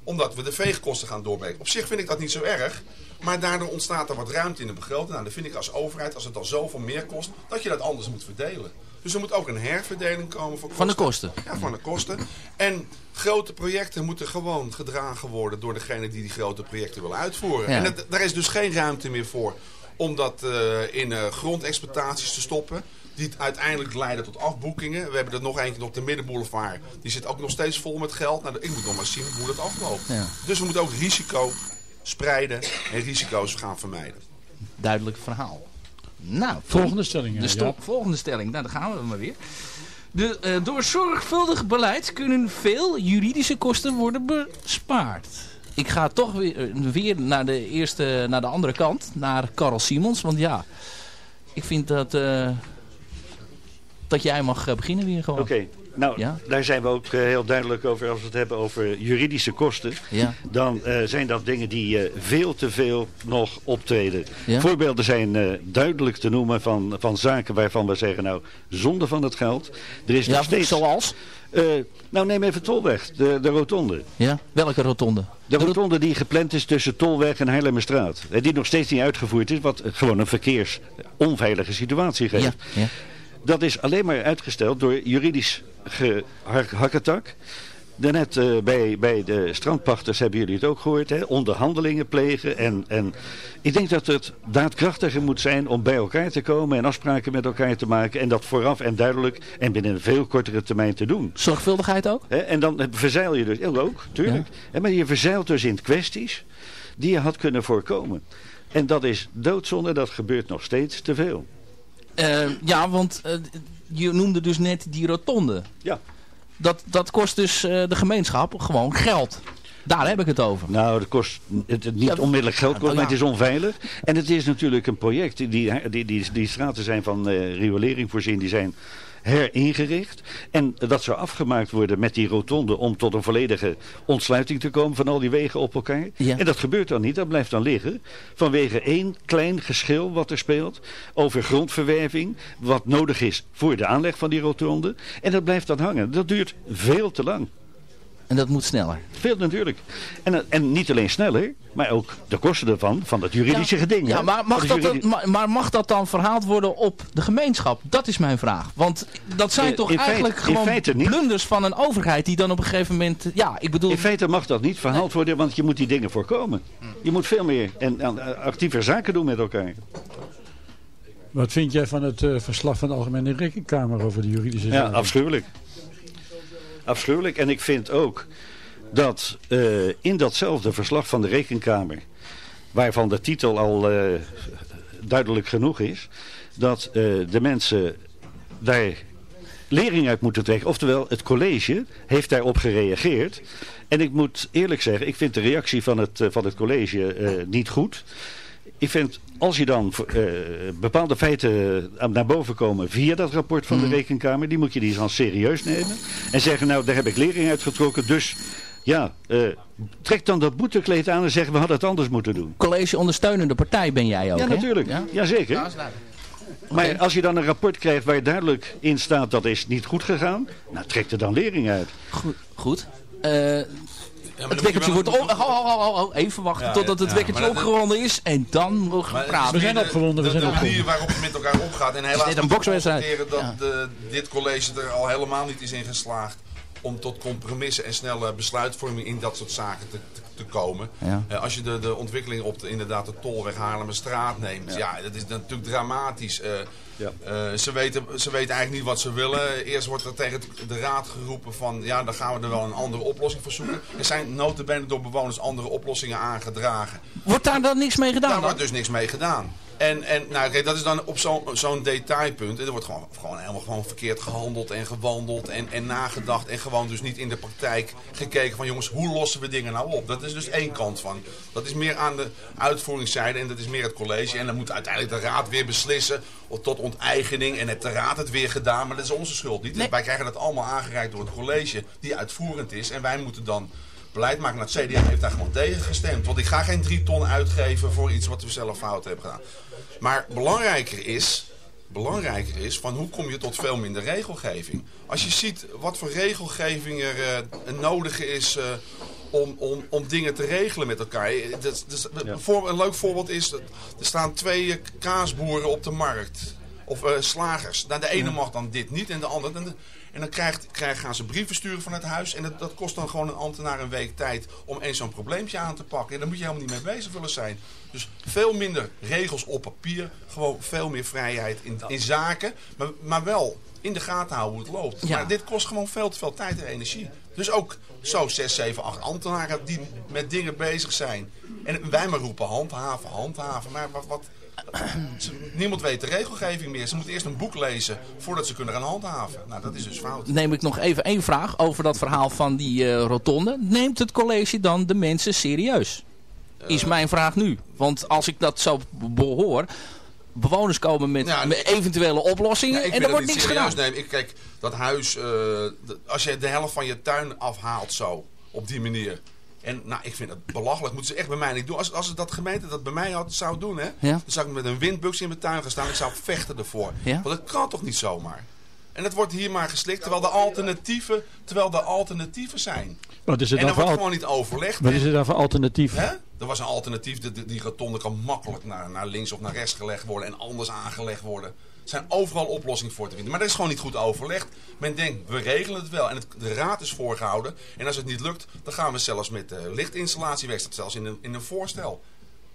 omdat we de veegkosten gaan doorbreken. Op zich vind ik dat niet zo erg. Maar daardoor ontstaat er wat ruimte in de begroting. Nou, dan vind ik als overheid, als het al zoveel meer kost, dat je dat anders moet verdelen. Dus er moet ook een herverdeling komen Van de kosten. Ja, van de kosten. En grote projecten moeten gewoon gedragen worden door degene die die grote projecten willen uitvoeren. Ja. En daar is dus geen ruimte meer voor om dat eh, in eh, grondexploitaties te stoppen. Die uiteindelijk leiden tot afboekingen. We hebben er nog eentje op de Middenboulevard. Die zit ook nog steeds vol met geld. Nou, ik moet nog maar zien hoe dat afloopt. Ja. Dus we moeten ook risico spreiden en risico's gaan vermijden. Duidelijk verhaal. Nou, Volgende stelling. De ja, stop, volgende stelling. Nou, daar gaan we maar weer. De, eh, door zorgvuldig beleid kunnen veel juridische kosten worden bespaard. Ik ga toch weer, eh, weer naar, de eerste, naar de andere kant. Naar Karel Simons. Want ja, ik vind dat, eh, dat jij mag beginnen weer gewoon. Oké, nou, Ja? daar zijn we ook eh, heel duidelijk over als we het hebben over juridische kosten. Ja. Dan eh, zijn dat dingen die eh, veel te veel nog optreden. Ja? Voorbeelden zijn duidelijk te noemen van, van zaken waarvan we zeggen, nou, zonde van het geld. Er is nog steeds... zoals? Nou, neem even Tolweg, de, de rotonde. Ja? Welke rotonde? De rotonde die gepland is tussen Tolweg en Heilemerstraat. Eh, Die nog steeds niet uitgevoerd is, wat gewoon een verkeersonveilige situatie geeft. Ja, ja. Dat is alleen maar uitgesteld door juridisch gehakketak. Daarnet eh, bij, bij de strandpachters hebben jullie het ook gehoord. Hè? Onderhandelingen plegen. En, en ik denk dat het daadkrachtiger moet zijn om bij elkaar te komen en afspraken met elkaar te maken. En dat vooraf en duidelijk en binnen een veel kortere termijn te doen. Zorgvuldigheid ook? Hè? En dan verzeil je dus, ja, ook, tuurlijk. Maar je verzeilt dus in kwesties die je had kunnen voorkomen. En dat is doodzonde, dat gebeurt nog steeds te veel. Eh, ja, want eh, je noemde dus net die rotonde. Ja. Dat, dat kost dus eh, de gemeenschap gewoon geld. Daar heb ik het over. Nou, het kost het, het niet onmiddellijk geld, kost, maar het is onveilig. En het is natuurlijk een project. Die, die, die, die straten zijn van eh, riolering voorzien, die zijn heringericht. En dat zou afgemaakt worden met die rotonde om tot een volledige ontsluiting te komen van al die wegen op elkaar. Ja. En dat gebeurt dan niet, dat blijft dan liggen. Vanwege één klein geschil wat er speelt over grondverwerving, wat nodig is voor de aanleg van die rotonde. En dat blijft dan hangen. Dat duurt veel te lang. En dat moet sneller. Veel natuurlijk. En, en niet alleen sneller, maar ook de kosten ervan, van dat juridische geding. Ja, hè? maar mag, dat, juridi- maar, maar mag dat dan verhaald worden op de gemeenschap? Dat is mijn vraag. Want dat zijn toch eigenlijk gewoon blunders van een overheid die dan op een gegeven moment... Ja, ik bedoel... In feite mag dat niet verhaald worden, want je moet die dingen voorkomen. Je moet veel meer en, en, eh, actiever zaken doen met elkaar. Wat vind jij van het eh, verslag van de Algemene Rekenkamer over de juridische Ja, zaken? afschuwelijk. Afschuwelijk. En ik vind ook dat eh, in datzelfde verslag van de Rekenkamer, waarvan de titel al eh, duidelijk genoeg is, dat eh, de mensen daar lering uit moeten trekken. Oftewel, het college heeft daarop gereageerd. En ik moet eerlijk zeggen, ik vind de reactie van het, van het college niet goed. Ik vind, als je dan eh, bepaalde feiten aan- naar boven komen via dat rapport van de Rekenkamer, die moet je die dan serieus nemen. En zeggen, nou, daar heb ik lering uit getrokken, dus ja, eh, trek dan dat boetekleed aan en zeg, we hadden het anders moeten doen. College ondersteunende partij ben jij ook, Ja, hè? natuurlijk. Ja? Jazeker. Ja. Maar als je dan een rapport krijgt waar duidelijk in staat dat is niet goed gegaan, nou trek er dan lering uit. Goed. goed. Eh, dan het moet wekkertje je wordt op... Ho, ho, ho, ho, ho, even wachten Ja, totdat het ja, wekkertje opgewonden is. En dan mogen we Maar het praten. is zijn opgewonden, we de, zijn de manier opgewonden. waarop het met elkaar omgaat. En helaas dit een moet ik bokswedstrijd? constateren dat de, dit college er al helemaal niet is in geslaagd om tot compromissen en snelle besluitvorming in dat soort zaken te, te, te komen. Ja. Eh, als je de, de ontwikkeling op de, inderdaad de Tolweg Haarlemmerstraat neemt, ja. dat is natuurlijk dramatisch. Eh, Ja. eh, ze, weten, ze weten eigenlijk niet wat ze willen. Eerst wordt er tegen de raad geroepen van ja, dan gaan we er wel een andere oplossing voor zoeken. Er zijn notabene door bewoners andere oplossingen aangedragen. Wordt daar dan niks mee gedaan? Daar dan? wordt dus niks mee gedaan. En, en nou, kijk, dat is dan op zo'n zo'n detailpunt. En er wordt gewoon, gewoon helemaal gewoon verkeerd gehandeld en gewandeld en, en nagedacht. En gewoon dus niet in de praktijk gekeken van jongens, hoe lossen we dingen nou op? Dat is dus één kant van. Dat is meer aan de uitvoeringszijde en dat is meer het college. En dan moet uiteindelijk de raad weer beslissen of tot onteigening. En heeft de raad het weer gedaan, maar dat is onze schuld niet. Wij krijgen het allemaal aangereikt door het college die uitvoerend is. En wij moeten dan beleid maken. Nou, het CDA heeft daar gewoon tegen gestemd. Want ik ga geen drie ton uitgeven voor iets wat we zelf fout hebben gedaan. Maar belangrijker is, belangrijker is van hoe kom je tot veel minder regelgeving. Als je ziet wat voor regelgeving er eh, nodig is eh, om, om, om dingen te regelen met elkaar. Eh, Dat, dat, een voor- een leuk voorbeeld is, dat er staan twee kaasboeren op de markt. Of slagers. Nou, de ene mag dan dit niet en de andere... En, en dan krijgt, krijgen, gaan ze brieven sturen van het huis. En dat, dat kost dan gewoon een ambtenaar een week tijd om eens zo'n probleempje aan te pakken. En daar moet je helemaal niet mee bezig willen zijn. Dus veel minder regels op papier. Gewoon veel meer vrijheid in, in zaken. Maar, maar wel in de gaten houden hoe het loopt. Ja. Maar dit kost gewoon veel te veel tijd en energie. Dus ook zo 6, 7, 8 ambtenaren die met dingen bezig zijn. En wij maar roepen handhaven, handhaven. Maar wat, niemand weet de regelgeving meer. Ze moeten eerst een boek lezen voordat ze kunnen gaan handhaven. Nou, dat is dus fout. Neem ik nog even één vraag over dat verhaal van die eh, rotonde. Neemt het college dan de mensen serieus? Is Eh. mijn vraag nu. Want als ik dat zo behoor... Bewoners komen met, Ja, met eventuele oplossingen Ja, ik en er wordt niks serieus gedaan. nemen. Ik, kijk, dat huis, eh, als je de helft van je tuin afhaalt zo, op die manier. En nou, ik vind het belachelijk. Moeten ze echt bij mij niet doen. Als, als het dat gemeente dat bij mij had, zou doen, hè, Ja. dan zou ik met een windbuks in mijn tuin gaan staan. Ik zou vechten ervoor. Ja. Want dat kan toch niet zomaar? En het wordt hier maar geslikt, terwijl de alternatieven, terwijl de alternatieven zijn. Wat is er en dan er wordt gewoon niet overlegd. wat is er dan voor alternatief? Hè? Er was een alternatief. De- die rotonde kan makkelijk naar, naar links of naar rechts gelegd worden. En anders aangelegd worden. Zijn overal oplossingen voor te vinden. Maar dat is gewoon niet goed overlegd. Men denkt, we regelen het wel. En het, de raad is voorgehouden. En als het niet lukt, dan gaan we zelfs met de lichtinstallatie weg. Dat zelfs in een, in een voorstel.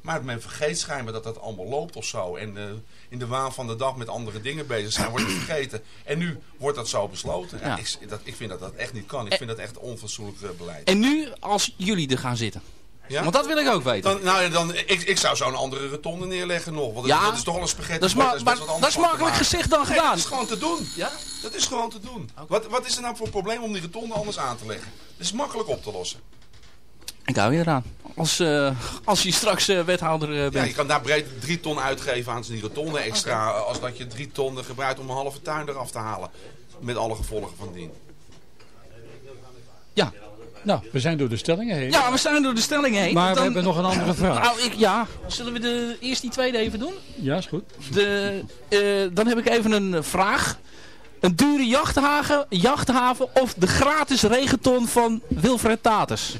Maar men vergeet schijnbaar dat dat allemaal loopt of zo. En eh, in de waan van de dag met andere dingen bezig zijn, wordt het vergeten. En nu wordt dat zo besloten. Ja, Ja. ik, dat, ik vind dat dat echt niet kan. Ik vind dat echt onfatsoenlijk eh, beleid. En nu als jullie er gaan zitten. Ja? Want dat wil ik ook weten. Dan, nou, ja, dan, ik, ik zou zo'n andere rotonde neerleggen nog. Want Ja, dat is toch al een spaghetti. dat is maar wat dat is makkelijk gezegd dan Nee, gedaan. dat is gewoon te doen. Ja? Dat is gewoon te doen. Wat, wat is er nou voor probleem om die rotonde anders aan te leggen? Dat is makkelijk op te lossen. Ik hou je eraan. Als, eh, als je straks eh, wethouder eh, Ja, bent. je kan daar breed drie ton uitgeven aan die rotonde extra. Als dat je drie ton gebruikt om een halve tuin eraf te halen. Met alle gevolgen van dien. Ja. Nou, we zijn door de stellingen heen. Ja, we zijn door de stelling heen. Maar we Dan- hebben nog een andere vraag. Nou, ik, ja. Zullen we de, eerst die tweede even doen? Ja, is goed. De, eh, dan heb ik even een eh, vraag. Een dure jachthaven, jachthaven of de gratis regenton van Wilfred Taters?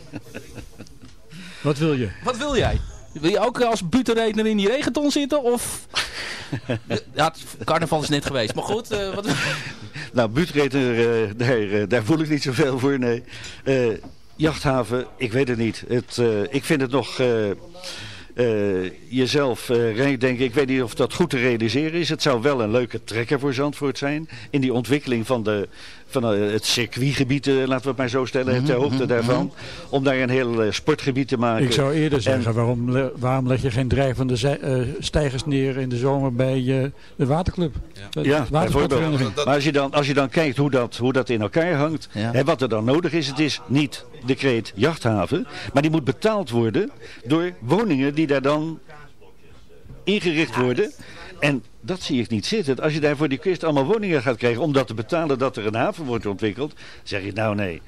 Wat wil je? Wat wil jij? Wil je ook als butenredner in die regenton zitten? Of... ja, het carnaval is net geweest. Maar goed, eh, wat... Nou, buurtreter, eh, daar, eh, daar voel ik niet zoveel voor, nee. Eh, jachthaven, ik weet het niet. Het, eh, ik vind het nog... eh, eh, jezelf eh, rijk denken, ik weet niet of dat goed te realiseren is. Het zou wel een leuke trekker voor Zandvoort zijn. In die ontwikkeling van, de, van eh, het circuitgebied, eh, laten we het maar zo stellen, ter hoogte daarvan. Om daar een heel eh, sportgebied te maken. Ik zou eerder En- zeggen, waarom, waarom leg je geen drijvende eh, stijgers neer in de zomer bij eh, de waterclub? De Ja, bijvoorbeeld. watersportvereniging. Maar als je dan, als je dan kijkt hoe dat, hoe dat in elkaar hangt, hè, wat er dan nodig is, het is niet decreet jachthaven, maar die moet betaald worden door woningen die daar dan ingericht worden. En dat zie ik niet zitten. Als je daar voor die kust allemaal woningen gaat krijgen om dat te betalen dat er een haven wordt ontwikkeld, zeg je nou nee.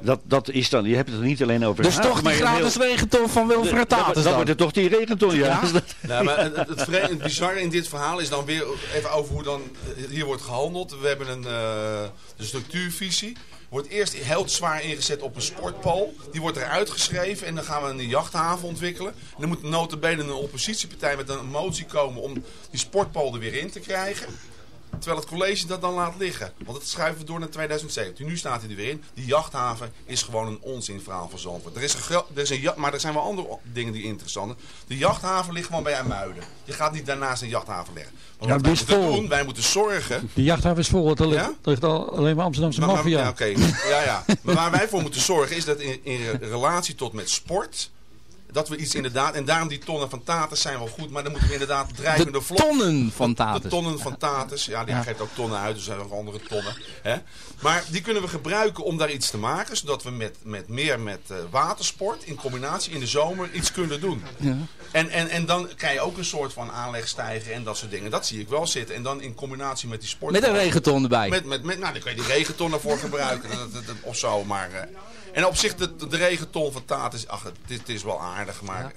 Dat, dat is dan, je hebt het er niet alleen over Dus een toch die een gratis heel- regenton van Wilfred Dan- Taters Dan dan? wordt het toch die regenton, ja. Ja? Nou, maar het, het, vre- het bizarre in dit verhaal is dan weer even over hoe dan eh, hier wordt gehandeld. We hebben een eh, de structuurvisie. Wordt eerst heel zwaar ingezet op een sportpool. Die wordt eruit geschreven en dan gaan we een jachthaven ontwikkelen. En dan moet notabene een oppositiepartij met een motie komen om die sportpool er weer in te krijgen. Terwijl het college dat dan laat liggen. Want dat schuiven we door naar 2017. Nu staat hij er weer in. Die jachthaven is gewoon een onzinverhaal van Zandvoort. Er is een, er is een maar er zijn wel andere dingen die interessant zijn. De jachthaven ligt gewoon bij IJmuiden. Je gaat niet daarnaast een jachthaven leggen. Ja, wat wij moeten vol. doen, wij moeten zorgen... Die jachthaven is vol, er ligt, Ja? er ligt al, alleen maar Amsterdamse maffia. Ja, oké. ja, ja. Maar waar wij voor moeten zorgen is dat in, in re- relatie tot met sport... dat we iets inderdaad, en daarom die tonnen van taters zijn wel goed, maar dan moeten we inderdaad drijvende De vlot. tonnen van De taters. tonnen van taters, ja, die Ja. geeft ook tonnen uit, dus er zijn nog andere tonnen. Hè? Maar die kunnen we gebruiken om daar iets te maken, zodat we met, met meer met eh, watersport in combinatie in de zomer iets kunnen doen. Ja. En, en, en dan krijg je ook een soort van aanlegstijgen en dat soort dingen. Dat zie ik wel zitten. En dan in combinatie met die sport. Met een regenton erbij. Met, met, met, nou, dan kan je die regenton ervoor gebruiken. dat, dat, dat- of zo, maar... eh, en op zich, de, de regenton van Taat is... Ach, het, het is wel aardig, maar...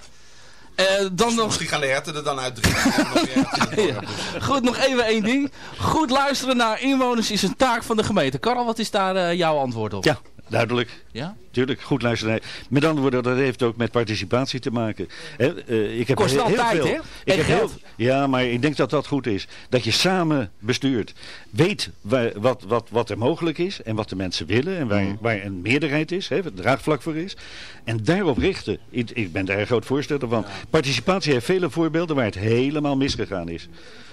Eh, dan nog... Misschien gaan de herten er dan uit drie. Goed, nog even één ding. Goed luisteren naar inwoners is een taak van de gemeente. Karel, wat is daar eh, jouw antwoord op? Ja, duidelijk. Ja? Tuurlijk, goed luisteren. Met andere woorden, dat heeft ook met participatie te maken. Hè, eh, ik heb Kost heel, wel heel tijd, veel. hè? Ik heb. Heel, ja, maar ik denk dat dat goed is. Dat je samen bestuurt. Weet waar, wat, wat, wat er mogelijk is en wat de mensen willen. En waar, Mm. waar een meerderheid is, hè, het draagvlak voor is. En daarop richten. Ik, ik ben daar een groot voorstander van. Participatie heeft vele voorbeelden waar het helemaal misgegaan is.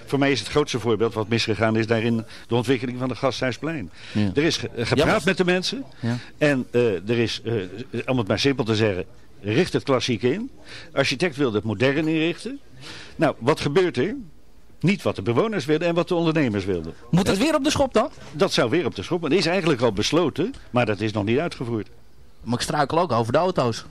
Voor mij is het grootste voorbeeld wat misgegaan is daarin de ontwikkeling van de Gasthuisplein. Ja. Er is ge- gepraat met de mensen. Ja. En eh, er is, eh, om het maar simpel te zeggen, richt het klassiek in. Architect wilde het modern inrichten. Nou, wat gebeurt er? Niet wat de bewoners wilden en wat de ondernemers wilden. Moet het weer op de schop dan? Dat zou weer op de schop. Maar dat is eigenlijk al besloten, maar dat is nog niet uitgevoerd. Maar ik struikel ook over de auto's.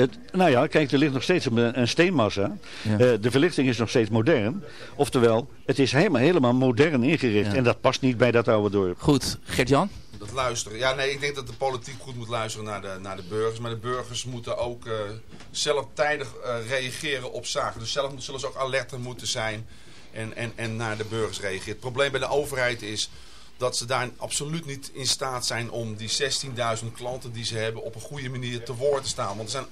Het, nou ja, kijk, er ligt nog steeds een, een steenmassa. Ja. Eh, de verlichting is nog steeds modern. Oftewel, het is helemaal, helemaal modern ingericht. Ja. En dat past niet bij dat oude dorp. Goed, Gert-Jan? dat luisteren. Ja, nee, ik denk dat de politiek goed moet luisteren naar de, naar de burgers. Maar de burgers moeten ook eh, zelf tijdig eh, reageren op zaken. Dus zelf zullen ze ook alerter moeten zijn en, en, en naar de burgers reageren. Het probleem bij de overheid is dat ze daar absoluut niet in staat zijn om die 16.000 klanten die ze hebben op een goede manier te woord te staan. Want er zijn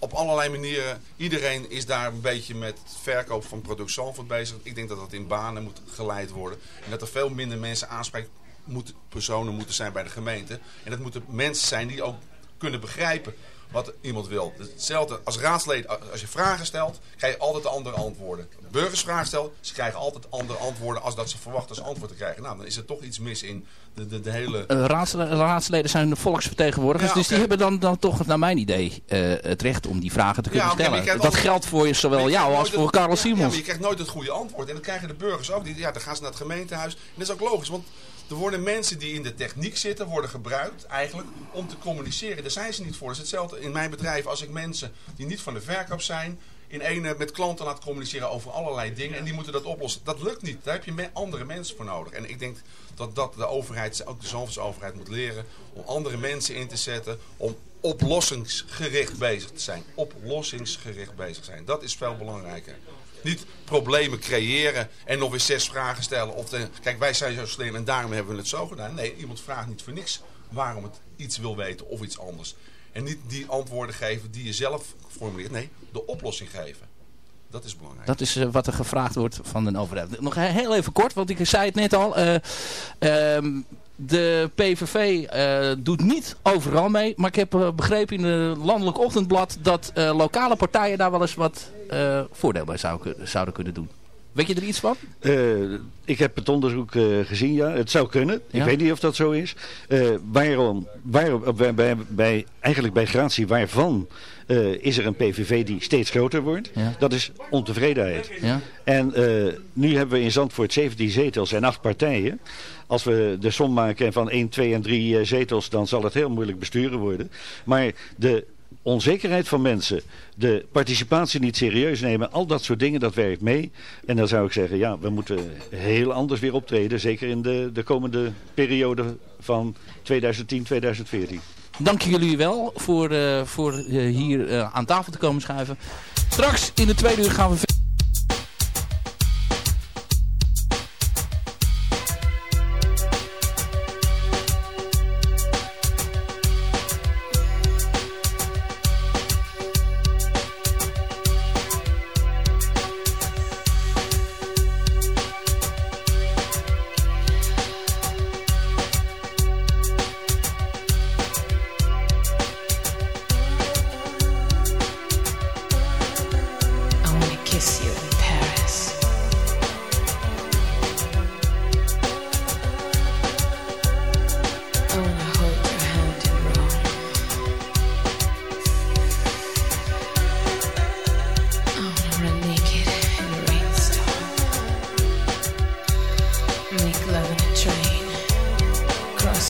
op allerlei manieren, iedereen is daar een beetje met verkoop van product Zandvoort bezig. Ik denk dat dat in banen moet geleid worden. En dat er veel minder mensen aanspreekpersonen moeten zijn bij de gemeente. En dat moeten mensen zijn die ook kunnen begrijpen wat iemand wil. Hetzelfde als raadslid, als je vragen stelt, krijg je altijd andere antwoorden. Burgers vragen stellen, ze krijgen altijd andere antwoorden als dat ze verwachten als antwoord te krijgen. Nou, dan is er toch iets mis in de, de, de hele... Eh, raads- raadsleden zijn de volksvertegenwoordigers. Ja, dus die hebben dan, dan toch, naar mijn idee, eh, het recht om die vragen te kunnen Ja, stellen. dat altijd- geldt voor je zowel je jou als voor het- Karel Ja, Simons. maar je krijgt nooit het goede antwoord. En dat krijgen de burgers ook. Die, ja, dan gaan ze naar het gemeentehuis. En dat is ook logisch, want er worden mensen die in de techniek zitten, worden gebruikt eigenlijk om te communiceren. Daar zijn ze niet voor. Dat is hetzelfde in mijn bedrijf als ik mensen die niet van de verkoop zijn, in ene met klanten laat communiceren over allerlei dingen. En die moeten dat oplossen. Dat lukt niet. Daar heb je andere mensen voor nodig. En ik denk dat dat de overheid, ook de overheid moet leren om andere mensen in te zetten. Om oplossingsgericht bezig te zijn. Oplossingsgericht bezig zijn. Dat is veel belangrijker. Niet problemen creëren en nog weer zes vragen stellen. Of de, kijk, wij zijn zo slim en daarom hebben we het zo gedaan. Nee, iemand vraagt niet voor niks waarom het iets wil weten of iets anders. En niet die antwoorden geven die je zelf formuleert. Nee, de oplossing geven. Dat is belangrijk. Dat is eh, wat er gevraagd wordt van de overheid. Nog he- heel even kort, want ik zei het net al. ehm, de PVV eh, doet niet overal mee. Maar ik heb eh, begrepen in het Landelijk Ochtendblad... dat eh, lokale partijen daar wel eens wat voordeel bij zouden kunnen doen. Weet je er iets van? Eh, ik heb het onderzoek eh, gezien, ja. Het zou kunnen. Ja? Ik weet niet of dat zo is. Eh, waarom, waarom, bij, bij, bij, eigenlijk bij gratie waarvan is er een PVV die steeds groter wordt? Ja. Dat is ontevredenheid. Ja. En nu hebben we in Zandvoort 17 zetels en 8 partijen. Als we de som maken van 1, 2 en 3 eh, zetels, dan zal het heel moeilijk besturen worden. Maar de onzekerheid van mensen, de participatie niet serieus nemen, al dat soort dingen, dat werkt mee. En dan zou ik zeggen, ja, we moeten heel anders weer optreden. Zeker in de, de komende periode van 2010, 2014. Dank jullie wel voor, eh, voor eh, hier eh, aan tafel te komen schuiven. Straks in de tweede uur gaan we... verder.